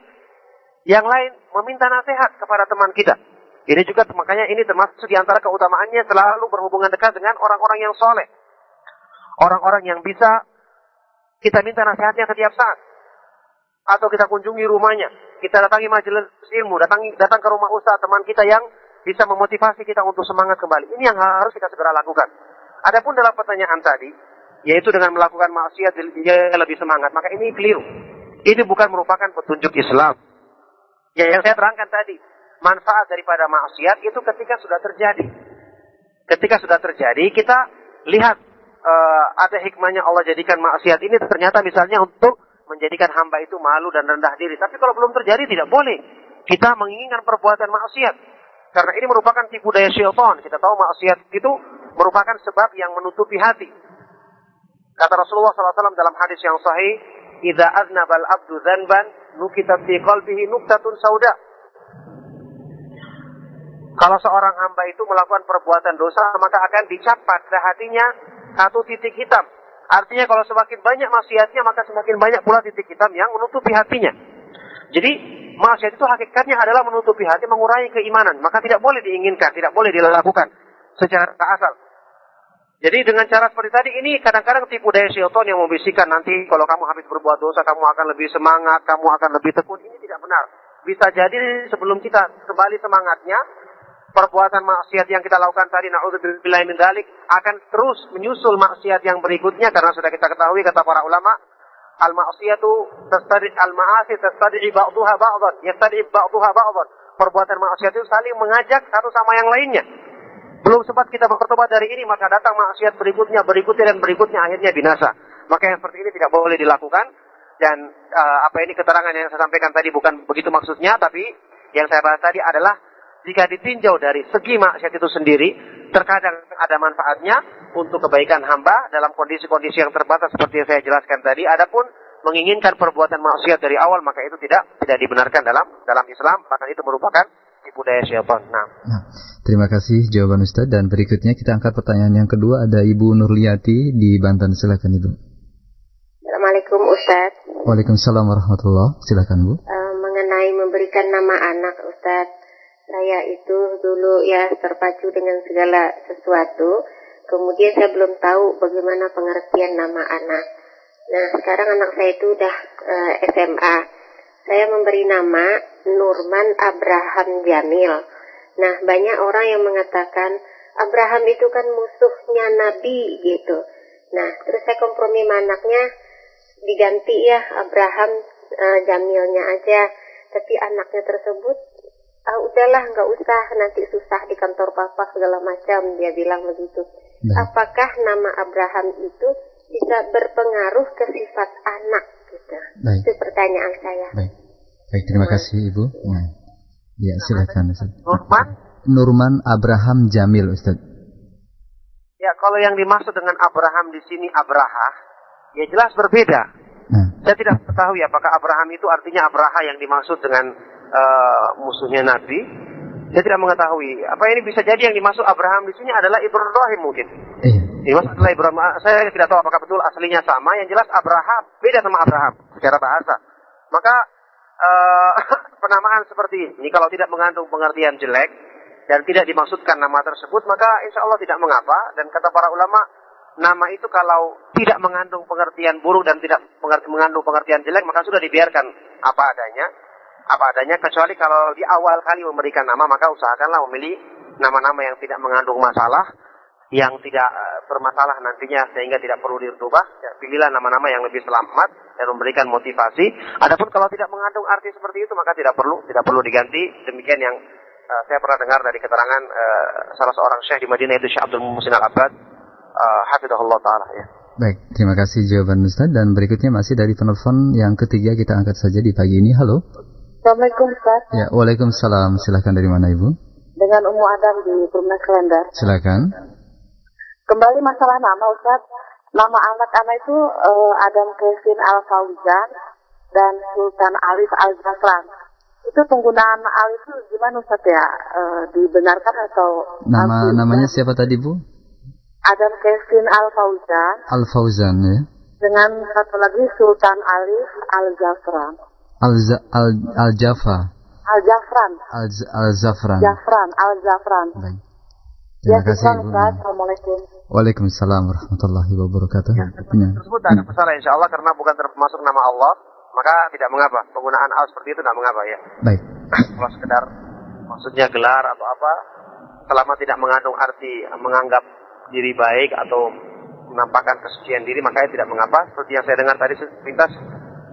yang lain meminta nasihat kepada teman kita. Ini juga makanya ini termasuk di antara keutamaannya selalu berhubungan dekat dengan orang-orang yang soleh orang-orang yang bisa kita minta nasihatnya setiap saat. Atau kita kunjungi rumahnya, kita datangi majelis ilmu, datangi, datang ke rumah ustaz teman kita yang bisa memotivasi kita untuk semangat kembali. Ini yang harus kita segera lakukan. Adapun dalam pertanyaan tadi, yaitu dengan melakukan maksiat dia lebih semangat, maka ini keliru. Ini bukan merupakan petunjuk Islam. Ya yang saya terangkan tadi, manfaat daripada maksiat itu ketika sudah terjadi. Ketika sudah terjadi, kita lihat uh, ada hikmahnya Allah jadikan maksiat ini ternyata misalnya untuk menjadikan hamba itu malu dan rendah diri. Tapi kalau belum terjadi tidak boleh. Kita menginginkan perbuatan maksiat. Karena ini merupakan tipu daya syaitan. Kita tahu maksiat itu merupakan sebab yang menutupi hati. Kata Rasulullah SAW dalam hadis yang sahih, "Idza aznabal abdu dzanban, nukitat fi qalbihi nuktatun sauda." Kalau seorang hamba itu melakukan perbuatan dosa, maka akan dicapat ke hatinya satu titik hitam. Artinya kalau semakin banyak maksiatnya, maka semakin banyak pula titik hitam yang menutupi hatinya. Jadi, maksiat itu hakikatnya adalah menutupi hati, mengurangi keimanan. Maka tidak boleh diinginkan, tidak boleh dilakukan secara asal. Jadi dengan cara seperti tadi ini kadang-kadang tipu daya syaitan yang membisikkan. Nanti kalau kamu habis berbuat dosa kamu akan lebih semangat, kamu akan lebih tekun. Ini tidak benar. Bisa jadi sebelum kita kembali semangatnya, perbuatan maksiat yang kita lakukan tadi naudzubillah min dalik akan terus menyusul maksiat yang berikutnya. Karena sudah kita ketahui kata para ulama al maksiatu tastadi al maasi tastadi ba'daha ba'dhan yastadi ba'daha ba'dhan perbuatan maksiat itu saling mengajak satu sama yang lainnya belum sempat kita bertobat dari ini maka datang maksiat berikutnya berikutnya dan berikutnya akhirnya binasa. Maka yang seperti ini tidak boleh dilakukan. Dan uh, apa ini keterangan yang saya sampaikan tadi bukan begitu maksudnya tapi yang saya bahas tadi adalah jika ditinjau dari segi maksiat itu sendiri, terkadang ada manfaatnya untuk kebaikan hamba dalam kondisi-kondisi yang terbatas seperti yang saya jelaskan tadi. Adapun menginginkan perbuatan maksiat dari awal maka itu tidak tidak dibenarkan dalam dalam Islam, bahkan itu merupakan tipu daya syaitan. Nah. nah. Terima kasih jawaban Ustaz dan berikutnya kita angkat pertanyaan yang kedua ada Ibu Nurliati di Banten silakan Ibu. Assalamualaikum Ustaz. Waalaikumsalam warahmatullah. Silakan Bu. Uh, mengenai memberikan nama anak Ustaz, saya itu dulu ya terpacu dengan segala sesuatu. Kemudian saya belum tahu bagaimana pengertian nama anak. Nah sekarang anak saya itu udah uh, eh, SMA. Saya memberi nama Nurman Abraham Jamil. Nah banyak orang yang mengatakan Abraham itu kan musuhnya Nabi gitu. Nah terus saya kompromi anaknya diganti ya Abraham uh, Jamilnya aja. Tapi anaknya tersebut ah udahlah nggak usah nanti susah di kantor papa segala macam dia bilang begitu. Baik. Apakah nama Abraham itu bisa berpengaruh ke sifat anak gitu? Baik. Itu pertanyaan saya. Baik. Baik, terima kasih Ibu. Nah. Ya, silakan Ustaz. Nurman? Nurman Abraham Jamil Ustaz. Ya, kalau yang dimaksud dengan Abraham di sini Abraha, ya jelas berbeda. Nah. Saya tidak ketahui apakah Abraham itu artinya Abraha yang dimaksud dengan uh, musuhnya Nabi. Saya tidak mengetahui. Apa ini bisa jadi yang dimaksud Abraham di sini adalah Ibrahim mungkin. Iya. Dimaksud adalah Ibrahim. Saya tidak tahu apakah betul aslinya sama. Yang jelas Abraham beda sama Abraham secara bahasa. Maka uh, penamaan seperti ini kalau tidak mengandung pengertian jelek dan tidak dimaksudkan nama tersebut maka insya Allah tidak mengapa dan kata para ulama nama itu kalau tidak mengandung pengertian buruk dan tidak mengandung pengertian jelek maka sudah dibiarkan apa adanya apa adanya kecuali kalau di awal kali memberikan nama maka usahakanlah memilih nama-nama yang tidak mengandung masalah yang tidak uh, bermasalah nantinya sehingga tidak perlu dirubah ya, pilihlah nama-nama yang lebih selamat dan memberikan motivasi adapun kalau tidak mengandung arti seperti itu maka tidak perlu tidak perlu diganti demikian yang uh, saya pernah dengar dari keterangan uh, salah seorang syekh di Madinah itu Syekh Abdul Muhsin Al-Abbad uh, hafizahullah taala ya Baik, terima kasih jawaban Ustaz dan berikutnya masih dari penelpon yang ketiga kita angkat saja di pagi ini. Halo. Assalamualaikum Ustaz. Ya, Waalaikumsalam. Silakan dari mana Ibu? Dengan Umu Adam di Perumnas Kalender. Silakan. Kembali masalah nama Ustaz. Nama anak-anak itu uh, Adam Kevin Al Fauzan dan Sultan Alif Al Zafran. Itu penggunaan Alif itu gimana Ustaz ya? Uh, dibenarkan atau Nama namanya siapa tadi Bu? Adam Kevin Al Fauzan. Al Fauzan ya. Dengan satu lagi Sultan Alif Al Zafran. Al Al Al Jaffa. Al Jafran. Al Al Zafran. Jafran, Al Zafran. Baik. Terima ya, kasih Ibu. Assalamualaikum. Waalaikumsalam warahmatullahi wabarakatuh. Ya, ya. tersebut tidak ada masalah insya Allah karena bukan termasuk nama Allah, maka tidak mengapa. Penggunaan al seperti itu tidak mengapa ya. Baik. Kalau sekedar maksudnya gelar atau apa, selama tidak mengandung arti menganggap diri baik atau menampakkan kesucian diri, maka tidak mengapa. Seperti yang saya dengar tadi sepintas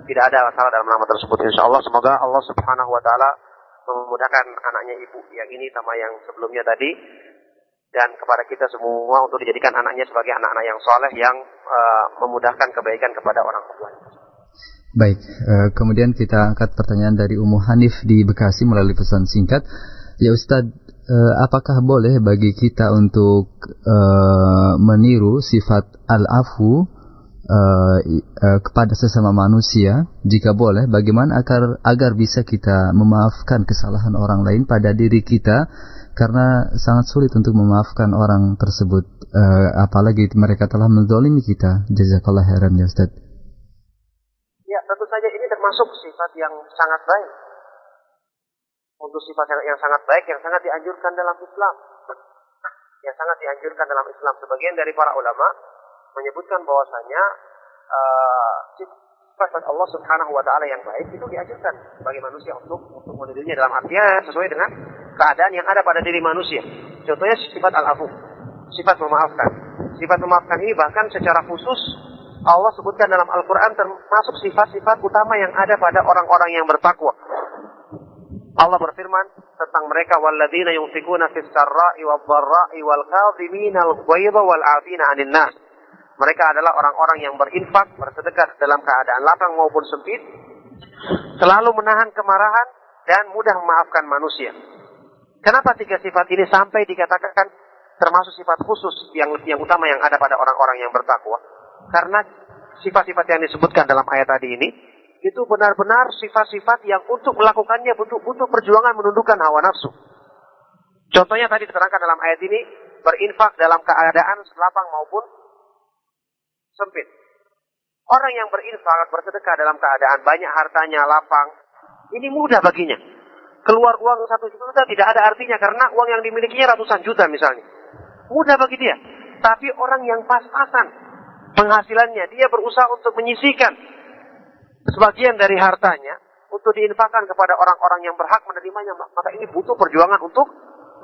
tidak ada masalah dalam nama tersebut insya Allah semoga Allah subhanahu wa ta'ala memudahkan anaknya ibu yang ini sama yang sebelumnya tadi dan kepada kita semua untuk dijadikan anaknya sebagai anak-anak yang soleh yang uh, memudahkan kebaikan kepada orang tua. Baik, uh, kemudian kita angkat pertanyaan dari Ummu Hanif di Bekasi melalui pesan singkat. Ya Ustadz, uh, apakah boleh bagi kita untuk meniru sifat al-afu kepada sesama manusia jika boleh bagaimana agar agar bisa kita memaafkan kesalahan orang lain pada diri kita karena sangat sulit untuk memaafkan orang tersebut uh, apalagi mereka telah menzalimi kita. Jazakallah heran ya Ustaz. Ya tentu saja ini termasuk sifat yang sangat baik. Untuk sifat yang sangat baik yang sangat dianjurkan dalam Islam. Yang sangat dianjurkan dalam Islam. Sebagian dari para ulama menyebutkan bahwasanya uh, sifat Allah Subhanahu wa taala yang baik itu diajarkan bagi manusia untuk untuk dalam artian sesuai dengan keadaan yang ada pada diri manusia. Contohnya sifat al-afu, sifat memaafkan. Sifat memaafkan ini bahkan secara khusus Allah sebutkan dalam Al-Quran termasuk sifat-sifat utama yang ada pada orang-orang yang bertakwa. Allah berfirman tentang mereka walladzina yunfikuna fis sarra'i wad dharra'i wal kadhimina al-ghayza wal 'afina 'anil nas. Mereka adalah orang-orang yang berinfak, bersedekah dalam keadaan lapang maupun sempit, selalu menahan kemarahan dan mudah memaafkan manusia. Kenapa tiga sifat ini sampai dikatakan termasuk sifat khusus yang yang utama yang ada pada orang-orang yang bertakwa? Karena sifat-sifat yang disebutkan dalam ayat tadi ini itu benar-benar sifat-sifat yang untuk melakukannya butuh, butuh perjuangan menundukkan hawa nafsu. Contohnya tadi diterangkan dalam ayat ini, berinfak dalam keadaan lapang maupun sempit. Orang yang berinfak, bersedekah dalam keadaan banyak hartanya, lapang, ini mudah baginya. Keluar uang satu juta tidak ada artinya karena uang yang dimilikinya ratusan juta misalnya. Mudah bagi dia. Tapi orang yang pas-pasan penghasilannya, dia berusaha untuk menyisikan sebagian dari hartanya untuk diinfakkan kepada orang-orang yang berhak menerimanya, maka ini butuh perjuangan untuk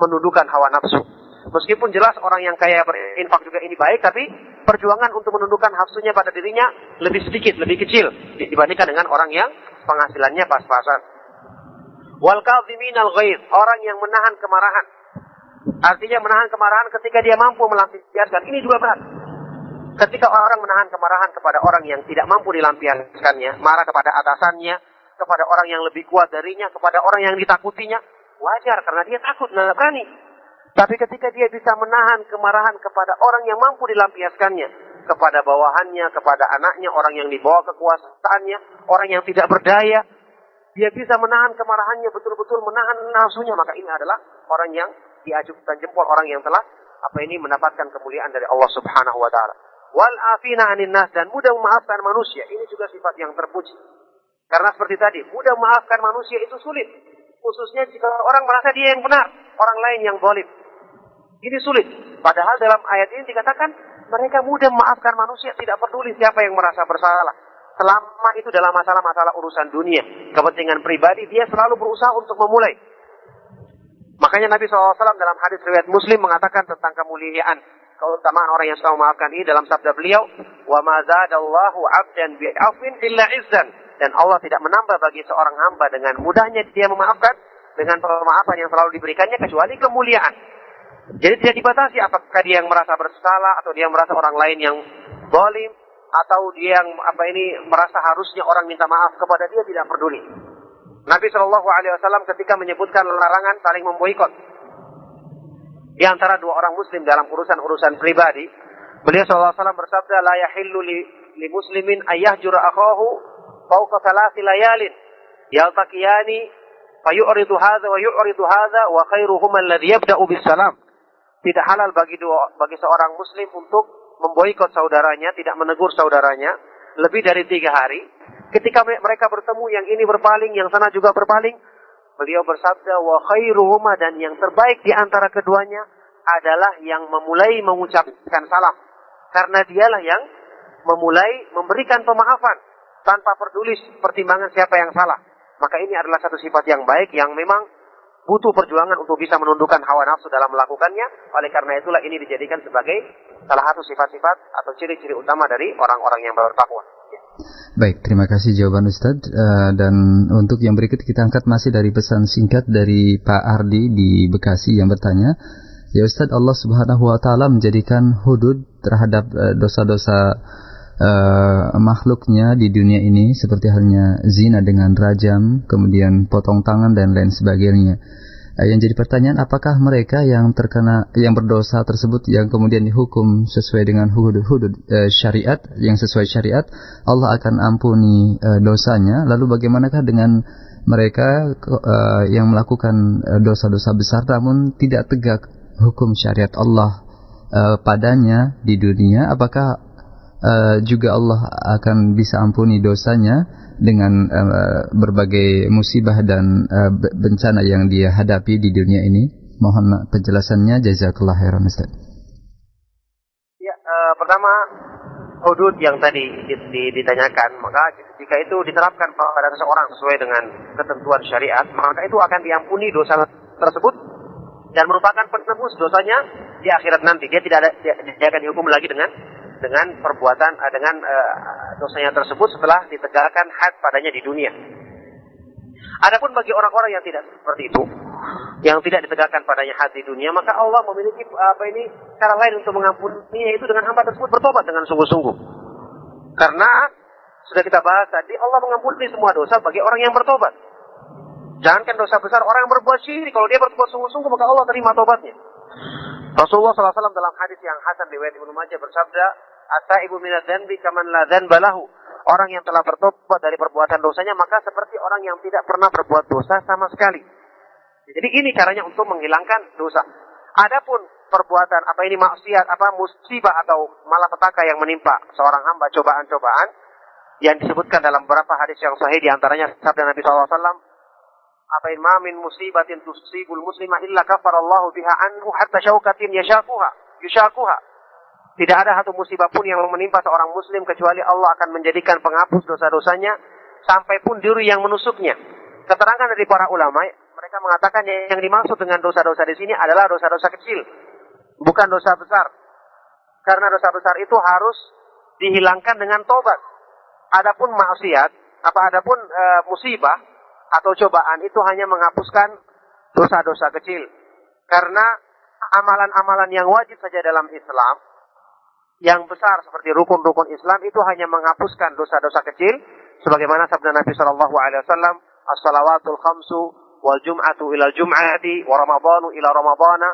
menundukkan hawa nafsu. Meskipun jelas orang yang kaya berinfak juga ini baik, tapi perjuangan untuk menundukkan nafsunya pada dirinya lebih sedikit, lebih kecil dibandingkan dengan orang yang penghasilannya pas-pasan. Wal al ghaib, orang yang menahan kemarahan. Artinya menahan kemarahan ketika dia mampu melampiaskan. Ini dua berat. Ketika orang menahan kemarahan kepada orang yang tidak mampu dilampiaskannya, marah kepada atasannya, kepada orang yang lebih kuat darinya, kepada orang yang ditakutinya, wajar karena dia takut, nggak berani. Tapi ketika dia bisa menahan kemarahan kepada orang yang mampu dilampiaskannya, kepada bawahannya, kepada anaknya, orang yang dibawa kekuasaannya, orang yang tidak berdaya, dia bisa menahan kemarahannya, betul-betul menahan nafsunya, maka ini adalah orang yang diajukan jempol, orang yang telah apa ini mendapatkan kemuliaan dari Allah Subhanahu wa taala. Wal afina nas dan mudah memaafkan manusia, ini juga sifat yang terpuji. Karena seperti tadi, mudah memaafkan manusia itu sulit. Khususnya jika orang merasa dia yang benar, orang lain yang boleh. Ini sulit. Padahal dalam ayat ini dikatakan mereka mudah memaafkan manusia, tidak peduli siapa yang merasa bersalah. Selama itu dalam masalah-masalah urusan dunia, kepentingan pribadi, dia selalu berusaha untuk memulai. Makanya Nabi SAW dalam hadis riwayat Muslim mengatakan tentang kemuliaan keutamaan orang yang suka memaafkan ini dalam sabda beliau, "Wa ma zadallahu 'abdan bi'afin illa izzan." Dan Allah tidak menambah bagi seorang hamba dengan mudahnya dia memaafkan dengan pemaafan yang selalu diberikannya kecuali kemuliaan. Jadi tidak dibatasi apakah dia yang merasa bersalah atau dia merasa orang lain yang zalim atau dia yang apa ini merasa harusnya orang minta maaf kepada dia tidak peduli. Nabi Shallallahu Alaihi Wasallam ketika menyebutkan larangan saling memboikot. Di antara dua orang Muslim dalam urusan-urusan pribadi, beliau Shallallahu Wasallam bersabda, la yahillu li, li muslimin ayah jura akhahu fauqa salasi layalin. Yaltaqiyani fayu'ridu hadha wa yu'ridu hadha wa khairuhuma alladhi yabda'u bis salam. Tidak halal bagi dua, bagi seorang muslim untuk memboikot saudaranya, tidak menegur saudaranya lebih dari tiga hari. Ketika mereka bertemu, yang ini berpaling, yang sana juga berpaling, beliau bersabda, wa khairuhuma dan yang terbaik di antara keduanya adalah yang memulai mengucapkan salam. Karena dialah yang memulai memberikan pemaafan tanpa peduli pertimbangan siapa yang salah. Maka ini adalah satu sifat yang baik yang memang butuh perjuangan untuk bisa menundukkan hawa nafsu dalam melakukannya. Oleh karena itulah ini dijadikan sebagai salah satu sifat-sifat atau ciri-ciri utama dari orang-orang yang bertakwa. Baik, terima kasih jawaban Ustadz. Uh, dan untuk yang berikut kita angkat masih dari pesan singkat dari Pak Ardi di Bekasi yang bertanya, Ya Ustadz, Allah Subhanahu wa taala menjadikan hudud terhadap eh, dosa-dosa uh, makhluknya di dunia ini seperti halnya zina dengan rajam, kemudian potong tangan dan lain sebagainya. Uh, yang jadi pertanyaan apakah mereka yang terkena yang berdosa tersebut yang kemudian dihukum sesuai dengan hudud-hudud uh, syariat yang sesuai syariat Allah akan ampuni uh, dosanya? Lalu bagaimanakah dengan mereka uh, yang melakukan dosa-dosa besar namun tidak tegak hukum syariat Allah uh, padanya di dunia? Apakah uh, juga Allah akan bisa ampuni dosanya dengan uh, berbagai musibah dan uh, bencana yang dia hadapi di dunia ini. Mohon penjelasannya jazakallah khairan Ustaz. Ya, uh, pertama hudud yang tadi ditanyakan, maka jika itu diterapkan pada seseorang sesuai dengan ketentuan syariat, maka itu akan diampuni dosa tersebut dan merupakan penebus dosanya di akhirat nanti. Dia tidak ada, dia, dia akan dihukum lagi dengan dengan perbuatan uh, dengan uh, dosanya tersebut setelah ditegakkan had padanya di dunia. Adapun bagi orang-orang yang tidak seperti itu, yang tidak ditegakkan padanya had di dunia, maka Allah memiliki apa ini cara lain untuk mengampuni itu dengan hamba tersebut bertobat dengan sungguh-sungguh. Karena sudah kita bahas tadi, Allah mengampuni semua dosa bagi orang yang bertobat. Jangankan dosa besar, orang yang berbuat syirik, kalau dia bertobat sungguh-sungguh, maka Allah terima tobatnya. Rasulullah SAW dalam hadis yang Hasan riwayat Ibnu Majah bersabda, "Ata ibu minat dzanbi kaman la dzanba lahu." orang yang telah bertobat dari perbuatan dosanya maka seperti orang yang tidak pernah berbuat dosa sama sekali. Jadi ini caranya untuk menghilangkan dosa. Adapun perbuatan apa ini maksiat, apa musibah atau malapetaka yang menimpa seorang hamba cobaan-cobaan yang disebutkan dalam beberapa hadis yang sahih di antaranya sabda Nabi SAW apa ma min musibatin tusibul muslima illa kafarallahu biha anhu hatta syaukatin yashakuha yushakuha tidak ada satu musibah pun yang menimpa seorang muslim kecuali Allah akan menjadikan penghapus dosa-dosanya sampai pun diri yang menusuknya. Keterangan dari para ulama, mereka mengatakan yang dimaksud dengan dosa-dosa di sini adalah dosa-dosa kecil, bukan dosa besar. Karena dosa besar itu harus dihilangkan dengan tobat. Adapun maksiat, apa adapun e, musibah atau cobaan itu hanya menghapuskan dosa-dosa kecil. Karena amalan-amalan yang wajib saja dalam Islam yang besar seperti rukun-rukun Islam itu hanya menghapuskan dosa-dosa kecil sebagaimana sabda Nabi Shallallahu alaihi wasallam as-salawatul khamsu wal jum'atu ilal jum'ati wa ramadhanu ila ramadhana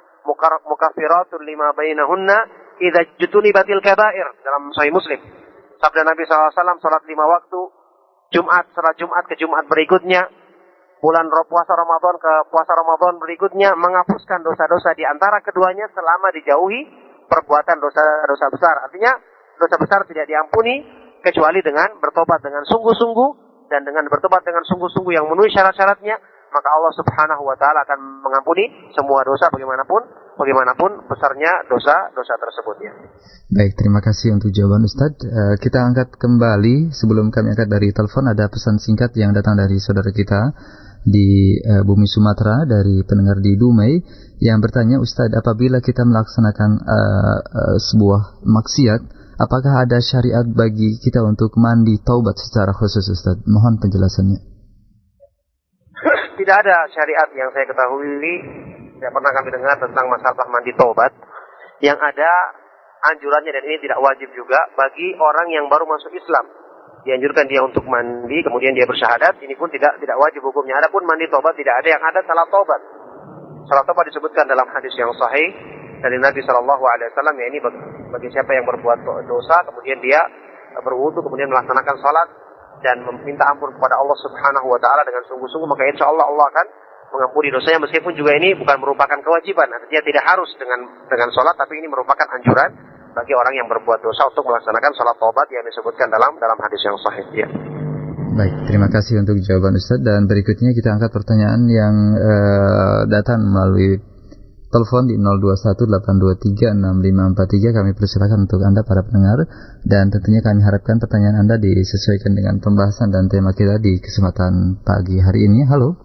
mukaffiratun lima bainahunna idza jutunibatil kabair dalam sahih Muslim. Sabda Nabi SAW salat lima waktu Jumat salat Jumat ke Jumat berikutnya bulan puasa Ramadan ke puasa Ramadan berikutnya menghapuskan dosa-dosa di antara keduanya selama dijauhi perbuatan dosa-dosa besar. Artinya dosa besar tidak diampuni kecuali dengan bertobat dengan sungguh-sungguh dan dengan bertobat dengan sungguh-sungguh yang memenuhi syarat-syaratnya, maka Allah Subhanahu wa taala akan mengampuni semua dosa bagaimanapun bagaimanapun besarnya dosa-dosa tersebut ya. Baik, terima kasih untuk jawaban Ustadz. Uh, kita angkat kembali sebelum kami angkat dari telepon ada pesan singkat yang datang dari saudara kita di uh, bumi Sumatera dari pendengar di Dumai yang bertanya Ustadz apabila kita melaksanakan uh, uh, sebuah maksiat apakah ada syariat bagi kita untuk mandi taubat secara khusus Ustadz? Mohon penjelasannya. Tidak ada syariat yang saya ketahui. Tidak pernah kami dengar tentang masalah mandi taubat. Yang ada anjurannya dan ini tidak wajib juga bagi orang yang baru masuk Islam dianjurkan dia untuk mandi, kemudian dia bersyahadat, ini pun tidak tidak wajib hukumnya. Adapun mandi tobat tidak ada yang ada salat tobat. Salat tobat disebutkan dalam hadis yang sahih dari Nabi Shallallahu Alaihi Wasallam ya ini bagi, siapa yang berbuat dosa, kemudian dia berwudu, kemudian melaksanakan salat dan meminta ampun kepada Allah Subhanahu Wa Taala dengan sungguh-sungguh, maka insya Allah Allah akan mengampuni dosanya meskipun juga ini bukan merupakan kewajiban, artinya tidak harus dengan dengan sholat, tapi ini merupakan anjuran bagi orang yang berbuat dosa untuk melaksanakan sholat tobat yang disebutkan dalam dalam hadis yang sahih. Ya. Baik, terima kasih untuk jawaban Ustaz dan berikutnya kita angkat pertanyaan yang uh, datang melalui telepon di 0218236543 kami persilakan untuk Anda para pendengar dan tentunya kami harapkan pertanyaan Anda disesuaikan dengan pembahasan dan tema kita di kesempatan pagi hari ini. Halo.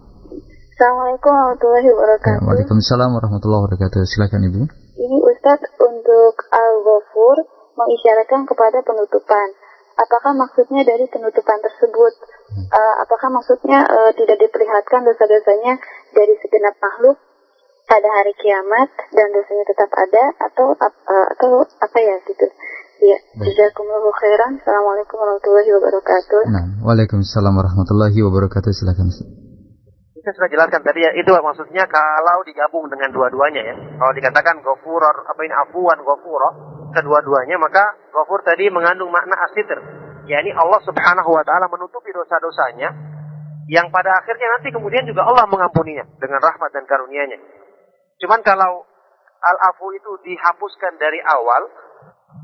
Assalamualaikum warahmatullahi wabarakatuh. Waalaikumsalam warahmatullahi wabarakatuh. Silakan Ibu. Ini Ustadz untuk Al-Ghafur mengisyaratkan kepada penutupan. Apakah maksudnya dari penutupan tersebut? Uh, apakah maksudnya uh, tidak diperlihatkan dosa-dosanya dari segenap makhluk pada hari kiamat dan dosanya tetap ada atau uh, atau apa ya gitu? Ya, jazakumullahu khairan. Assalamualaikum warahmatullahi wabarakatuh. Nah, Waalaikumsalam warahmatullahi wabarakatuh. Silakan saya sudah jelaskan tadi ya, itu maksudnya kalau digabung dengan dua-duanya ya. Kalau dikatakan gofur, apa ini afuan gofur, kedua-duanya, maka gofur tadi mengandung makna asitr. yakni Allah subhanahu wa ta'ala menutupi dosa-dosanya, yang pada akhirnya nanti kemudian juga Allah mengampuninya dengan rahmat dan karunia-Nya. Cuman kalau al-afu itu dihapuskan dari awal,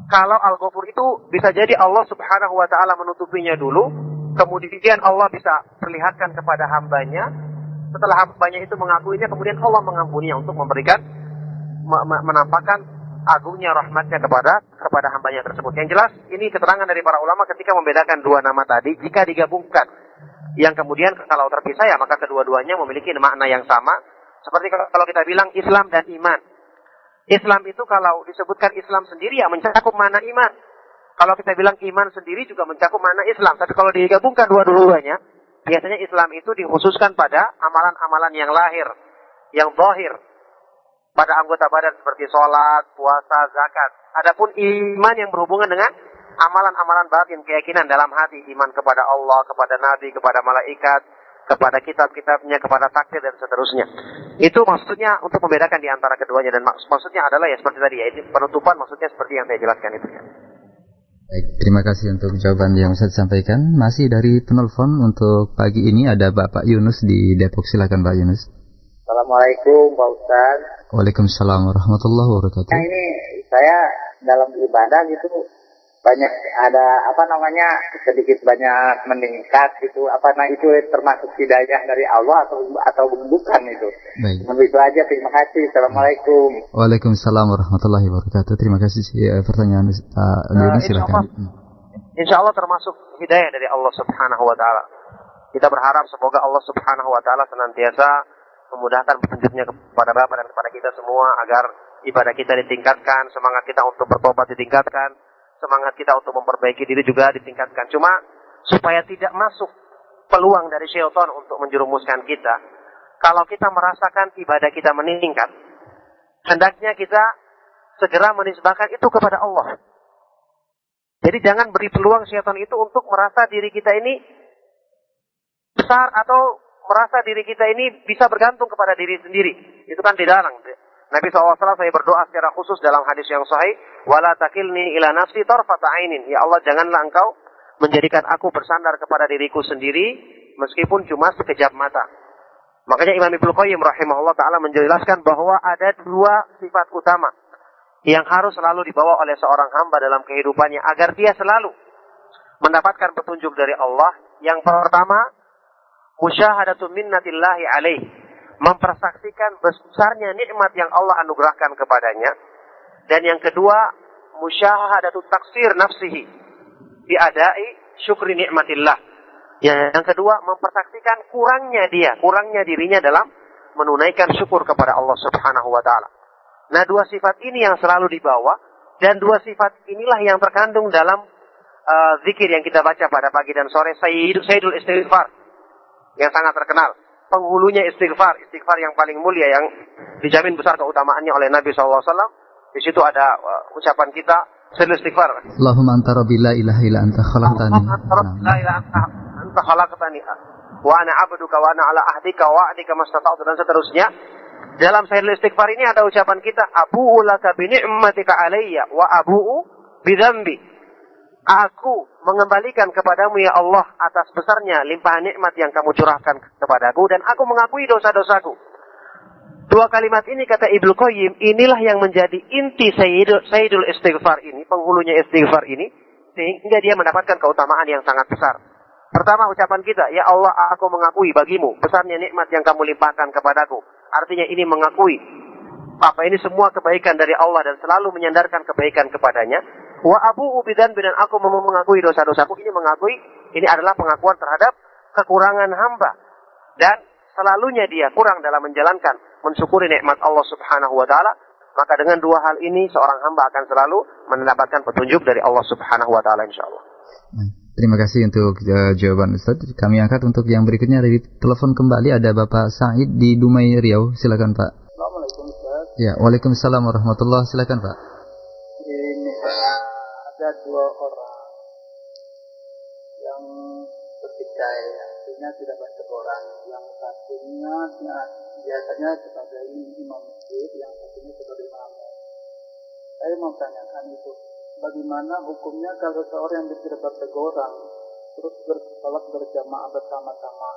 kalau al-ghafur itu bisa jadi Allah subhanahu wa ta'ala menutupinya dulu, kemudian Allah bisa perlihatkan kepada hambanya, setelah hambanya itu mengakuinya, kemudian Allah mengampuninya untuk memberikan menampakkan agungnya rahmatnya kepada kepada hambanya tersebut. Yang jelas ini keterangan dari para ulama ketika membedakan dua nama tadi jika digabungkan yang kemudian kalau terpisah ya maka kedua-duanya memiliki makna yang sama. Seperti kalau kita bilang Islam dan iman. Islam itu kalau disebutkan Islam sendiri ya mencakup mana iman. Kalau kita bilang iman sendiri juga mencakup mana Islam. Tapi kalau digabungkan dua-duanya, biasanya Islam itu dikhususkan pada amalan-amalan yang lahir, yang zahir. Pada anggota badan seperti sholat, puasa, zakat. Adapun iman yang berhubungan dengan amalan-amalan batin, keyakinan dalam hati. Iman kepada Allah, kepada Nabi, kepada malaikat, kepada kitab-kitabnya, kepada takdir dan seterusnya. Itu maksudnya untuk membedakan di antara keduanya dan maksudnya adalah ya seperti tadi ya, ini penutupan maksudnya seperti yang saya jelaskan itu ya. Baik, terima kasih untuk jawaban yang saya sampaikan. Masih dari penelpon untuk pagi ini ada Bapak Yunus di Depok. Silakan Pak Yunus. Assalamualaikum Pak Ustaz. Waalaikumsalam warahmatullahi wabarakatuh. Nah ini saya dalam ibadah gitu banyak ada apa namanya sedikit banyak meningkat gitu. Apa nah itu termasuk hidayah dari Allah atau atau bukan itu. Baik. Itu aja terima kasih. Assalamualaikum. Waalaikumsalam warahmatullahi wabarakatuh. Terima kasih ya, pertanyaan uh, nah, silakan. Insya Allah termasuk hidayah dari Allah subhanahu wa taala. Kita berharap semoga Allah subhanahu wa taala senantiasa memudahkan petunjuknya kepada Bapak dan kepada kita semua agar ibadah kita ditingkatkan semangat kita untuk bertobat ditingkatkan semangat kita untuk memperbaiki diri juga ditingkatkan. Cuma supaya tidak masuk peluang dari syaitan untuk menjerumuskan kita. Kalau kita merasakan ibadah kita meningkat, hendaknya kita segera menisbahkan itu kepada Allah. Jadi jangan beri peluang syaitan itu untuk merasa diri kita ini besar atau merasa diri kita ini bisa bergantung kepada diri sendiri. Itu kan dilarang. Nabi SAW saya berdoa secara khusus dalam hadis yang sahih, wala takilni ila nafsi tarfata ainin. Ya Allah, janganlah engkau menjadikan aku bersandar kepada diriku sendiri meskipun cuma sekejap mata. Makanya Imam Ibnu Qayyim rahimahullah taala menjelaskan bahwa ada dua sifat utama yang harus selalu dibawa oleh seorang hamba dalam kehidupannya agar dia selalu mendapatkan petunjuk dari Allah. Yang pertama, musyahadatu minnatillahi alaih mempersaksikan besarnya nikmat yang Allah anugerahkan kepadanya. Dan yang kedua, musyahadatu taksir nafsihi biadai syukri nikmatillah. Yang kedua, mempersaksikan kurangnya dia, kurangnya dirinya dalam menunaikan syukur kepada Allah Subhanahu wa taala. Nah, dua sifat ini yang selalu dibawa dan dua sifat inilah yang terkandung dalam uh, zikir yang kita baca pada pagi dan sore Sayyidul Istighfar yang sangat terkenal penghulunya istighfar, istighfar yang paling mulia yang dijamin besar keutamaannya oleh Nabi SAW. Di situ ada uh, ucapan kita sel istighfar. Allahumma anta rabbi la ilaha illa anta khalaqtani. La ilaha anta khalaqtani wa ana abduka wa ana ala ahdika wa ahdika mastata'tu dan seterusnya. Dalam sahih istighfar ini ada ucapan kita abu'u laka bi ni'matika alayya wa abu'u bi dzambi. Aku mengembalikan kepadamu ya Allah atas besarnya limpahan nikmat yang kamu curahkan kepadaku dan aku mengakui dosa-dosaku. Dua kalimat ini kata Ibnu Qayyim, inilah yang menjadi inti Sayyidul, Sayyidul Istighfar ini, penghulunya istighfar ini, sehingga dia mendapatkan keutamaan yang sangat besar. Pertama ucapan kita, ya Allah aku mengakui bagimu besarnya nikmat yang kamu limpahkan kepadaku. Artinya ini mengakui apa ini semua kebaikan dari Allah dan selalu menyandarkan kebaikan kepadanya. Wa abu ubidan dan aku mau mengakui dosa-dosaku. Ini mengakui, ini adalah pengakuan terhadap kekurangan hamba. Dan selalunya dia kurang dalam menjalankan, mensyukuri nikmat Allah subhanahu wa ta'ala. Maka dengan dua hal ini, seorang hamba akan selalu mendapatkan petunjuk dari Allah subhanahu wa ta'ala insya Allah. Terima kasih untuk uh, jawaban Ustaz. Kami angkat untuk yang berikutnya dari telepon kembali ada Bapak Said di Dumai Riau. Silakan Pak. Assalamualaikum Ustaz. Ya, Waalaikumsalam warahmatullahi Silakan Pak. Dua orang yang bertikai artinya tidak baca Quran yang satunya biasanya sebagai imam masjid yang satunya sebagai imam saya mau tanyakan itu bagaimana hukumnya kalau seorang yang tidak Quran terus bersolat berjamaah bersama-sama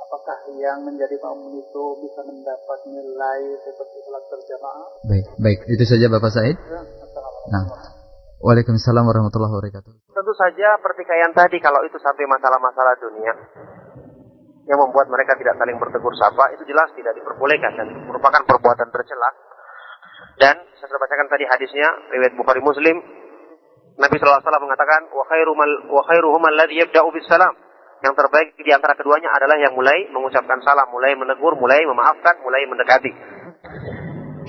apakah yang menjadi makmum itu bisa mendapat nilai seperti sholat berjamaah? Baik, baik. Itu saja Bapak Said. Ya, nah, Waalaikumsalam warahmatullahi wabarakatuh. Tentu saja pertikaian tadi kalau itu sampai masalah-masalah dunia yang membuat mereka tidak saling bertegur sapa itu jelas tidak diperbolehkan dan merupakan perbuatan tercela. Dan saya sudah bacakan tadi hadisnya riwayat Bukhari Muslim Nabi SAW mengatakan wa khairu wa khairuhum alladhi yabda'u bis salam. Yang terbaik di antara keduanya adalah yang mulai mengucapkan salam, mulai menegur, mulai memaafkan, mulai mendekati.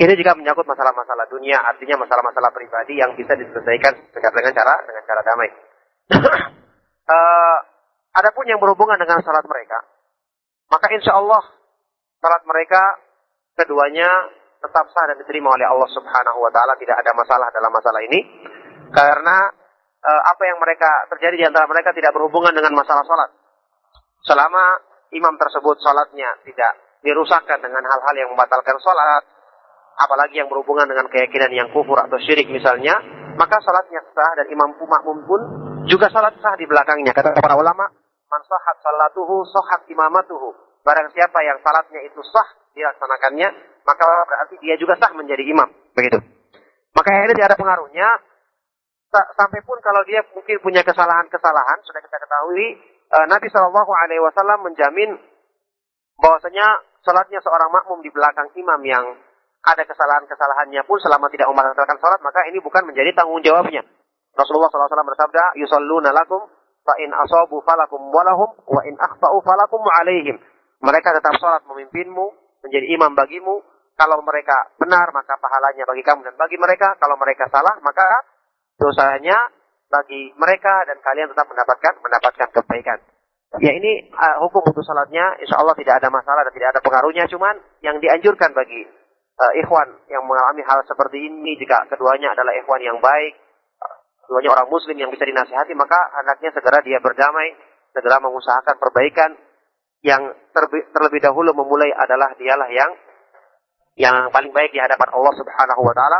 Ini juga menyangkut masalah-masalah dunia, artinya masalah-masalah pribadi yang bisa diselesaikan dengan cara dengan cara damai. uh, adapun yang berhubungan dengan salat mereka, maka insya Allah salat mereka keduanya tetap sah dan diterima oleh Allah Subhanahu Wa Taala. Tidak ada masalah dalam masalah ini, karena uh, apa yang mereka terjadi di antara mereka tidak berhubungan dengan masalah salat. Selama imam tersebut salatnya tidak dirusakkan dengan hal-hal yang membatalkan salat, apalagi yang berhubungan dengan keyakinan yang kufur atau syirik misalnya, maka salatnya sah dan imam makmum pun juga salat sah di belakangnya. Kata para ulama, man sahat salatuhu sahat imamatuhu. Barang siapa yang salatnya itu sah dilaksanakannya, maka berarti dia juga sah menjadi imam. Begitu. Maka ini tidak ada pengaruhnya. Sampai pun kalau dia mungkin punya kesalahan-kesalahan, sudah kita ketahui, eh, Nabi Shallallahu Alaihi Wasallam menjamin bahwasanya salatnya seorang makmum di belakang imam yang ada kesalahan-kesalahannya pun selama tidak membatalkan salat, maka ini bukan menjadi tanggung jawabnya. Rasulullah SAW bersabda, "Yusalluna lakum fa in asabu falakum walahum wa in akhtau falakum alaihim." Mereka tetap salat memimpinmu, menjadi imam bagimu. Kalau mereka benar, maka pahalanya bagi kamu dan bagi mereka. Kalau mereka salah, maka dosanya bagi mereka dan kalian tetap mendapatkan mendapatkan kebaikan. Ya ini uh, hukum untuk salatnya, insya Allah tidak ada masalah dan tidak ada pengaruhnya. Cuman yang dianjurkan bagi uh, ikhwan yang mengalami hal seperti ini jika keduanya adalah ikhwan yang baik, keduanya orang muslim yang bisa dinasihati, maka hendaknya segera dia berdamai, segera mengusahakan perbaikan yang terlebih, dahulu memulai adalah dialah yang yang paling baik di hadapan Allah Subhanahu wa taala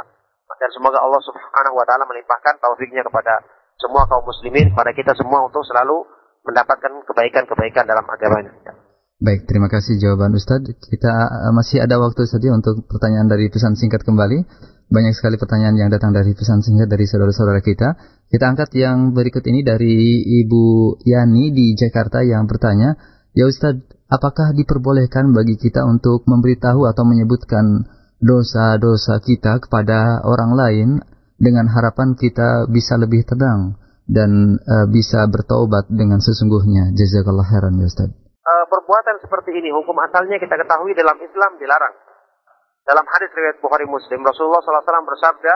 dan semoga Allah Subhanahu wa taala melimpahkan taufiknya kepada semua kaum muslimin pada kita semua untuk selalu mendapatkan kebaikan-kebaikan dalam agamanya. Baik, terima kasih jawaban Ustadz. Kita masih ada waktu saja untuk pertanyaan dari pesan singkat kembali. Banyak sekali pertanyaan yang datang dari pesan singkat dari saudara-saudara kita. Kita angkat yang berikut ini dari Ibu Yani di Jakarta yang bertanya, Ya Ustadz, apakah diperbolehkan bagi kita untuk memberitahu atau menyebutkan dosa-dosa kita kepada orang lain dengan harapan kita bisa lebih tenang dan uh, bisa bertaubat dengan sesungguhnya. Jazakallah khairan ya Ustadz uh, perbuatan seperti ini hukum asalnya kita ketahui dalam Islam dilarang. Dalam hadis riwayat Bukhari Muslim Rasulullah SAW bersabda,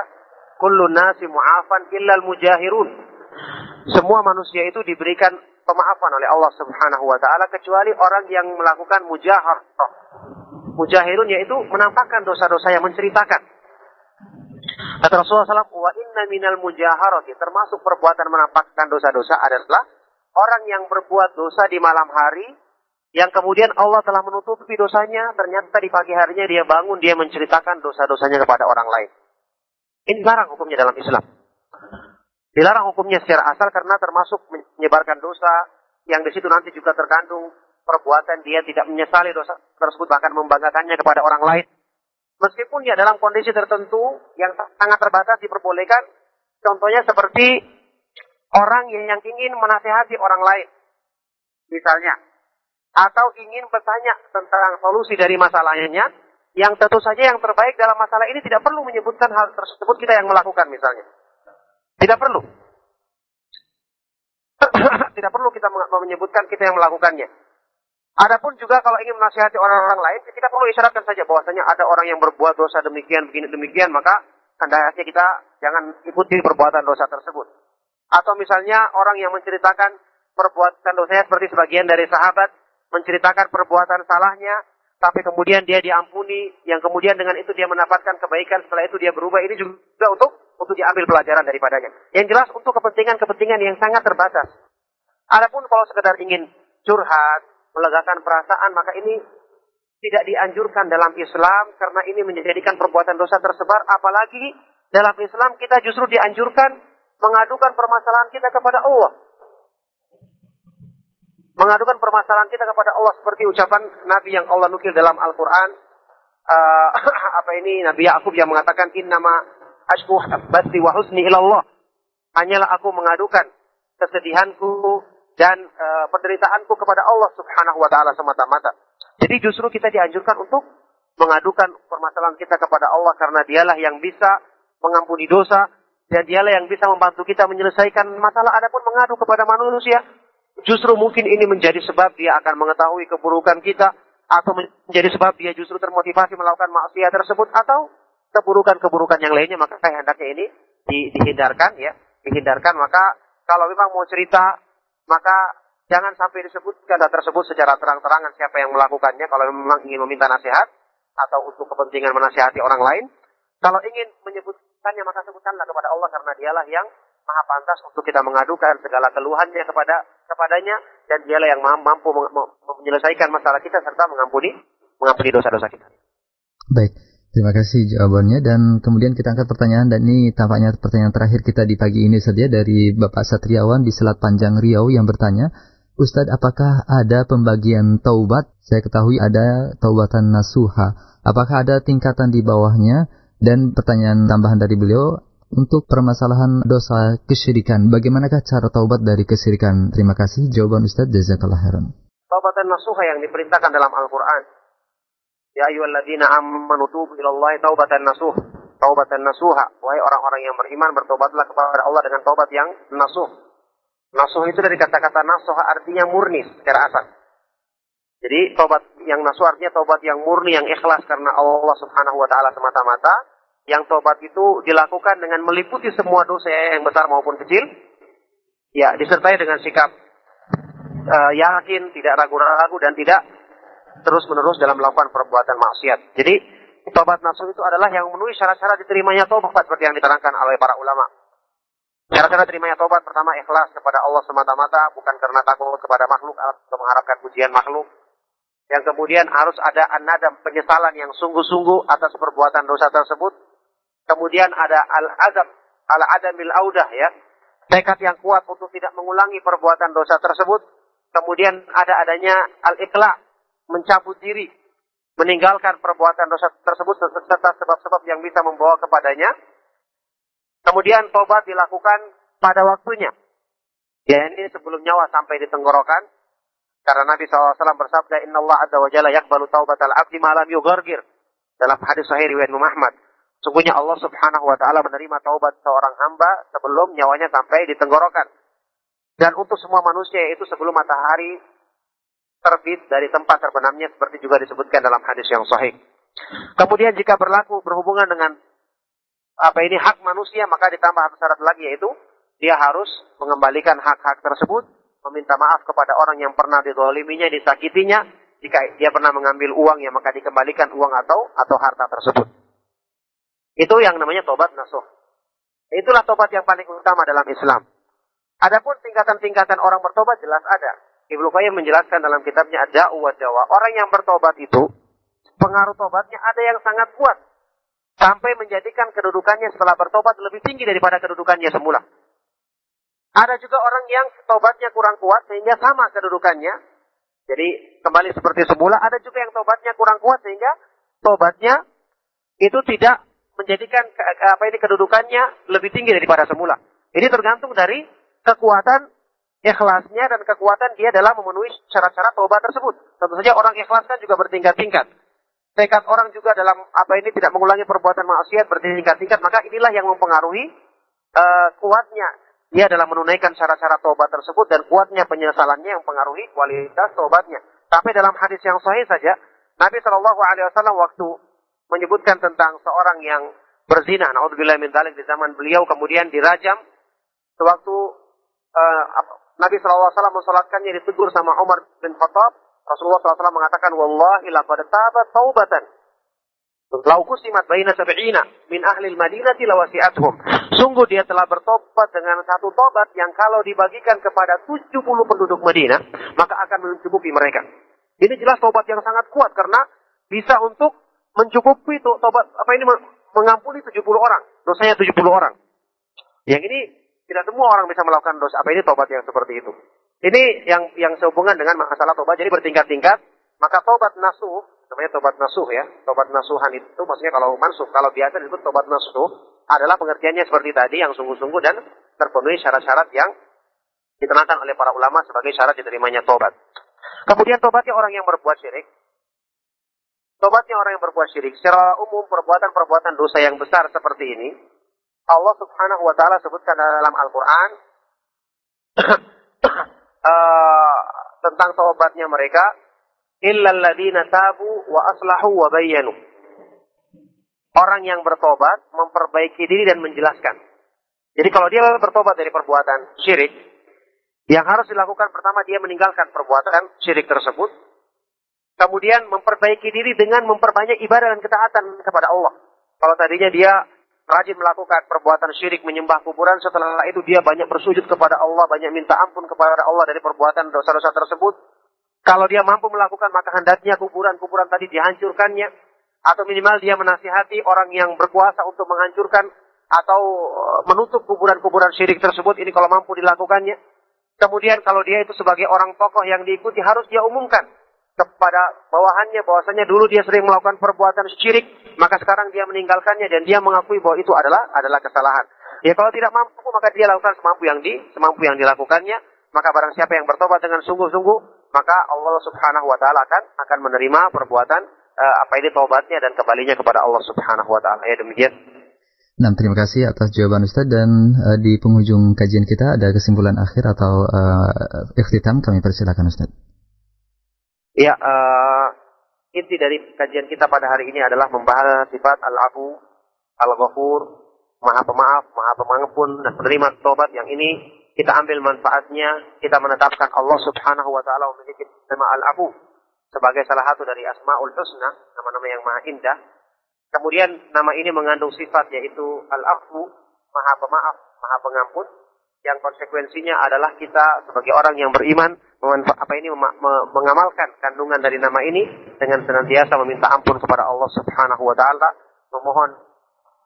"Kullu nasi mu'afan illal mujahirun." Semua manusia itu diberikan pemaafan oleh Allah Subhanahu wa taala kecuali orang yang melakukan mujahar. Mujahirun yaitu menampakkan dosa-dosa yang menceritakan. Kata Rasulullah SAW, wa inna minal mujaharati, termasuk perbuatan menampakkan dosa-dosa adalah orang yang berbuat dosa di malam hari yang kemudian Allah telah menutupi dosanya, ternyata di pagi harinya dia bangun, dia menceritakan dosa-dosanya kepada orang lain. Ini larang hukumnya dalam Islam. Dilarang hukumnya secara asal karena termasuk menyebarkan dosa, yang di situ nanti juga terkandung perbuatan dia tidak menyesali dosa tersebut, bahkan membanggakannya kepada orang lain. Meskipun ya dalam kondisi tertentu yang sangat terbatas diperbolehkan, contohnya seperti orang yang ingin menasehati orang lain. Misalnya, atau ingin bertanya tentang solusi dari masalahnya, yang tentu saja yang terbaik dalam masalah ini tidak perlu menyebutkan hal tersebut kita yang melakukan misalnya. Tidak perlu. tidak perlu kita menyebutkan kita yang melakukannya. Adapun juga kalau ingin menasihati orang-orang lain, kita perlu isyaratkan saja bahwasanya ada orang yang berbuat dosa demikian, begini demikian, maka hendaknya kita jangan ikuti perbuatan dosa tersebut. Atau misalnya orang yang menceritakan perbuatan dosanya seperti sebagian dari sahabat menceritakan perbuatan salahnya, tapi kemudian dia diampuni, yang kemudian dengan itu dia mendapatkan kebaikan, setelah itu dia berubah, ini juga untuk untuk diambil pelajaran daripadanya. Yang jelas untuk kepentingan-kepentingan yang sangat terbatas. Adapun kalau sekedar ingin curhat, melegakan perasaan, maka ini tidak dianjurkan dalam Islam karena ini menjadikan perbuatan dosa tersebar. Apalagi dalam Islam kita justru dianjurkan mengadukan permasalahan kita kepada Allah mengadukan permasalahan kita kepada Allah seperti ucapan Nabi yang Allah nukil dalam Al-Quran. Uh, apa ini Nabi Yakub yang mengatakan nama ashku basti wa husni ilallah. Hanyalah aku mengadukan kesedihanku dan uh, penderitaanku kepada Allah Subhanahu wa taala semata-mata. Jadi justru kita dianjurkan untuk mengadukan permasalahan kita kepada Allah karena dialah yang bisa mengampuni dosa dan dialah yang bisa membantu kita menyelesaikan masalah adapun mengadu kepada manusia Justru mungkin ini menjadi sebab dia akan mengetahui keburukan kita atau menjadi sebab dia justru termotivasi melakukan maksiat tersebut atau keburukan-keburukan yang lainnya. Maka hendaknya ini di, dihindarkan ya. Dihindarkan maka kalau memang mau cerita maka jangan sampai disebutkan data tersebut secara terang-terangan siapa yang melakukannya. Kalau memang ingin meminta nasihat atau untuk kepentingan menasihati orang lain. Kalau ingin menyebutkannya maka sebutkanlah kepada Allah karena dialah yang maha pantas untuk kita mengadukan segala keluhannya kepada kepadanya dan dialah yang mampu menyelesaikan masalah kita serta mengampuni mengampuni dosa-dosa kita. Baik. Terima kasih jawabannya dan kemudian kita angkat pertanyaan dan ini tampaknya pertanyaan terakhir kita di pagi ini saja dari Bapak Satriawan di Selat Panjang Riau yang bertanya, Ustadz apakah ada pembagian taubat? Saya ketahui ada taubatan nasuha. Apakah ada tingkatan di bawahnya? Dan pertanyaan tambahan dari beliau, untuk permasalahan dosa kesyirikan, bagaimanakah cara taubat dari kesyirikan? Terima kasih. Jawaban Ustadz Jazakallah khairan. Taubatan nasuha yang diperintahkan dalam Al-Quran Ya ayyuhalladzina amanu tubu ilallahi taubatan nasuh. Taubatan nasuha. Wahai orang-orang yang beriman bertobatlah kepada Allah dengan taubat yang nasuh. Nasuh itu dari kata-kata nasuh artinya murni secara asal. Jadi taubat yang nasuh artinya taubat yang murni, yang ikhlas karena Allah subhanahu wa ta'ala semata-mata. Yang taubat itu dilakukan dengan meliputi semua dosa yang besar maupun kecil. Ya, disertai dengan sikap uh, yakin, tidak ragu-ragu dan tidak terus-menerus dalam melakukan perbuatan maksiat. Jadi, tobat nasuh itu adalah yang memenuhi syarat-syarat diterimanya tobat seperti yang diterangkan oleh para ulama. Syarat-syarat diterimanya tobat pertama ikhlas kepada Allah semata-mata, bukan karena takut kepada makhluk atau mengharapkan pujian makhluk. Yang kemudian harus ada anadam penyesalan yang sungguh-sungguh atas perbuatan dosa tersebut. Kemudian ada al-azam, al-adamil audah ya. Tekad yang kuat untuk tidak mengulangi perbuatan dosa tersebut. Kemudian ada adanya al-ikhla, mencabut diri, meninggalkan perbuatan dosa tersebut serta sebab-sebab yang bisa membawa kepadanya. Kemudian tobat dilakukan pada waktunya. Ya ini sebelum nyawa sampai di tenggorokan. Karena Nabi SAW bersabda, Inna Allah Azza wa Jalla yakbalu taubat al-abdi malam yugargir. Dalam hadis sahih riwayat Muhammad. Sungguhnya Allah subhanahu wa ta'ala menerima taubat seorang hamba sebelum nyawanya sampai di tenggorokan. Dan untuk semua manusia yaitu sebelum matahari terbit dari tempat terbenamnya seperti juga disebutkan dalam hadis yang sahih. Kemudian jika berlaku berhubungan dengan apa ini hak manusia maka ditambah satu syarat lagi yaitu dia harus mengembalikan hak-hak tersebut, meminta maaf kepada orang yang pernah didoliminya, disakitinya. Jika dia pernah mengambil uang ya maka dikembalikan uang atau atau harta tersebut. Itu yang namanya tobat nasuh. Itulah tobat yang paling utama dalam Islam. Adapun tingkatan-tingkatan orang bertobat jelas ada. Ibnu Qayyim menjelaskan dalam kitabnya ada wa dawa. Orang yang bertobat itu pengaruh tobatnya ada yang sangat kuat sampai menjadikan kedudukannya setelah bertobat lebih tinggi daripada kedudukannya semula. Ada juga orang yang tobatnya kurang kuat sehingga sama kedudukannya. Jadi kembali seperti semula. Ada juga yang tobatnya kurang kuat sehingga tobatnya itu tidak menjadikan apa ini kedudukannya lebih tinggi daripada semula. Ini tergantung dari kekuatan ikhlasnya dan kekuatan dia dalam memenuhi syarat-syarat taubat tersebut. Tentu saja orang ikhlas kan juga bertingkat-tingkat. Tekad orang juga dalam apa ini tidak mengulangi perbuatan maksiat bertingkat-tingkat, maka inilah yang mempengaruhi uh, kuatnya dia dalam menunaikan syarat-syarat taubat tersebut dan kuatnya penyesalannya yang mempengaruhi kualitas taubatnya. Tapi dalam hadis yang sahih saja, Nabi Shallallahu Alaihi Wasallam waktu menyebutkan tentang seorang yang berzina, naudzubillah min di zaman beliau kemudian dirajam sewaktu uh, Nabi SAW mensolatkannya ditegur sama Umar bin Khattab. Rasulullah SAW mengatakan, Wallahi laqad taba taubatan. Lau kusimat baina sab'ina min ahli madinati lawasi'athum. Sungguh dia telah bertobat dengan satu tobat yang kalau dibagikan kepada 70 penduduk Madinah, maka akan mencukupi mereka. Ini jelas tobat yang sangat kuat karena bisa untuk mencukupi tobat apa ini mengampuni 70 orang, dosanya 70 orang. Yang ini tidak semua orang bisa melakukan dosa apa ini tobat yang seperti itu. Ini yang yang sehubungan dengan masalah tobat. Jadi bertingkat-tingkat. Maka tobat nasuh, namanya tobat nasuh ya. Tobat nasuhan itu maksudnya kalau mansuh, kalau biasa disebut tobat nasuh adalah pengertiannya seperti tadi yang sungguh-sungguh dan terpenuhi syarat-syarat yang ditenangkan oleh para ulama sebagai syarat diterimanya tobat. Kemudian tobatnya orang yang berbuat syirik. Tobatnya orang yang berbuat syirik. Secara umum perbuatan-perbuatan dosa yang besar seperti ini Allah Subhanahu wa taala sebutkan dalam Al-Qur'an uh, tentang taubatnya mereka ladzina tabu wa aslahu wa bayyanu. Orang yang bertobat memperbaiki diri dan menjelaskan. Jadi kalau dia bertobat dari perbuatan syirik, yang harus dilakukan pertama dia meninggalkan perbuatan syirik tersebut. Kemudian memperbaiki diri dengan memperbanyak ibadah dan ketaatan kepada Allah. Kalau tadinya dia rajin melakukan perbuatan syirik menyembah kuburan setelah itu dia banyak bersujud kepada Allah banyak minta ampun kepada Allah dari perbuatan dosa-dosa tersebut kalau dia mampu melakukan maka hendaknya kuburan-kuburan tadi dihancurkannya atau minimal dia menasihati orang yang berkuasa untuk menghancurkan atau eh, menutup kuburan-kuburan syirik tersebut ini kalau mampu dilakukannya. Kemudian kalau dia itu sebagai orang tokoh yang diikuti harus dia umumkan kepada bawahannya bahwasanya dulu dia sering melakukan perbuatan syirik, maka sekarang dia meninggalkannya dan dia mengakui bahwa itu adalah adalah kesalahan. Ya kalau tidak mampu maka dia lakukan semampu yang di semampu yang dilakukannya, maka barang siapa yang bertobat dengan sungguh-sungguh, maka Allah Subhanahu wa taala akan akan menerima perbuatan uh, apa ini taubatnya dan kembalinya kepada Allah Subhanahu wa taala. Ya demikian. Nah, terima kasih atas jawaban Ustaz dan uh, di penghujung kajian kita ada kesimpulan akhir atau uh, ikhtitam kami persilakan Ustaz. Ya, uh, inti dari kajian kita pada hari ini adalah membahas sifat al-afu, al-ghafur, maha pemaaf, maha pengampun dan penerima tobat yang ini kita ambil manfaatnya, kita menetapkan Allah Subhanahu wa taala memiliki nama al-afu sebagai salah satu dari Asmaul Husna, nama-nama yang maha indah. Kemudian nama ini mengandung sifat yaitu al-afu, maha pemaaf, maha pengampun yang konsekuensinya adalah kita sebagai orang yang beriman apa ini mengamalkan kandungan dari nama ini dengan senantiasa meminta ampun kepada Allah Subhanahu wa taala, memohon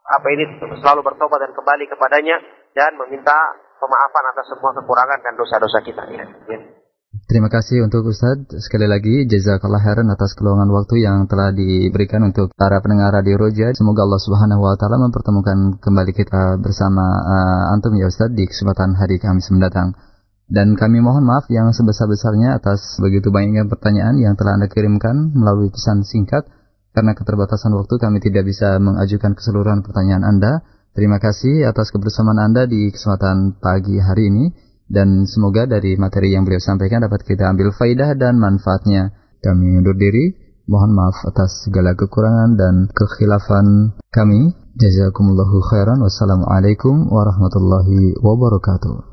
apa ini selalu bertobat dan kembali kepadanya dan meminta pemaafan atas semua kekurangan dan dosa-dosa kita ya. ya. Terima kasih untuk Ustadz. Sekali lagi, jazakallah khairan atas keluangan waktu yang telah diberikan untuk para pendengar Radio Roja. Semoga Allah Subhanahu wa taala mempertemukan kembali kita bersama uh, antum ya Ustadz di kesempatan hari Kamis mendatang. Dan kami mohon maaf yang sebesar-besarnya atas begitu banyaknya pertanyaan yang telah Anda kirimkan melalui pesan singkat. Karena keterbatasan waktu kami tidak bisa mengajukan keseluruhan pertanyaan Anda. Terima kasih atas kebersamaan Anda di kesempatan pagi hari ini dan semoga dari materi yang beliau sampaikan dapat kita ambil faidah dan manfaatnya. Kami undur diri, mohon maaf atas segala kekurangan dan kekhilafan kami. Jazakumullahu khairan. Wassalamualaikum warahmatullahi wabarakatuh.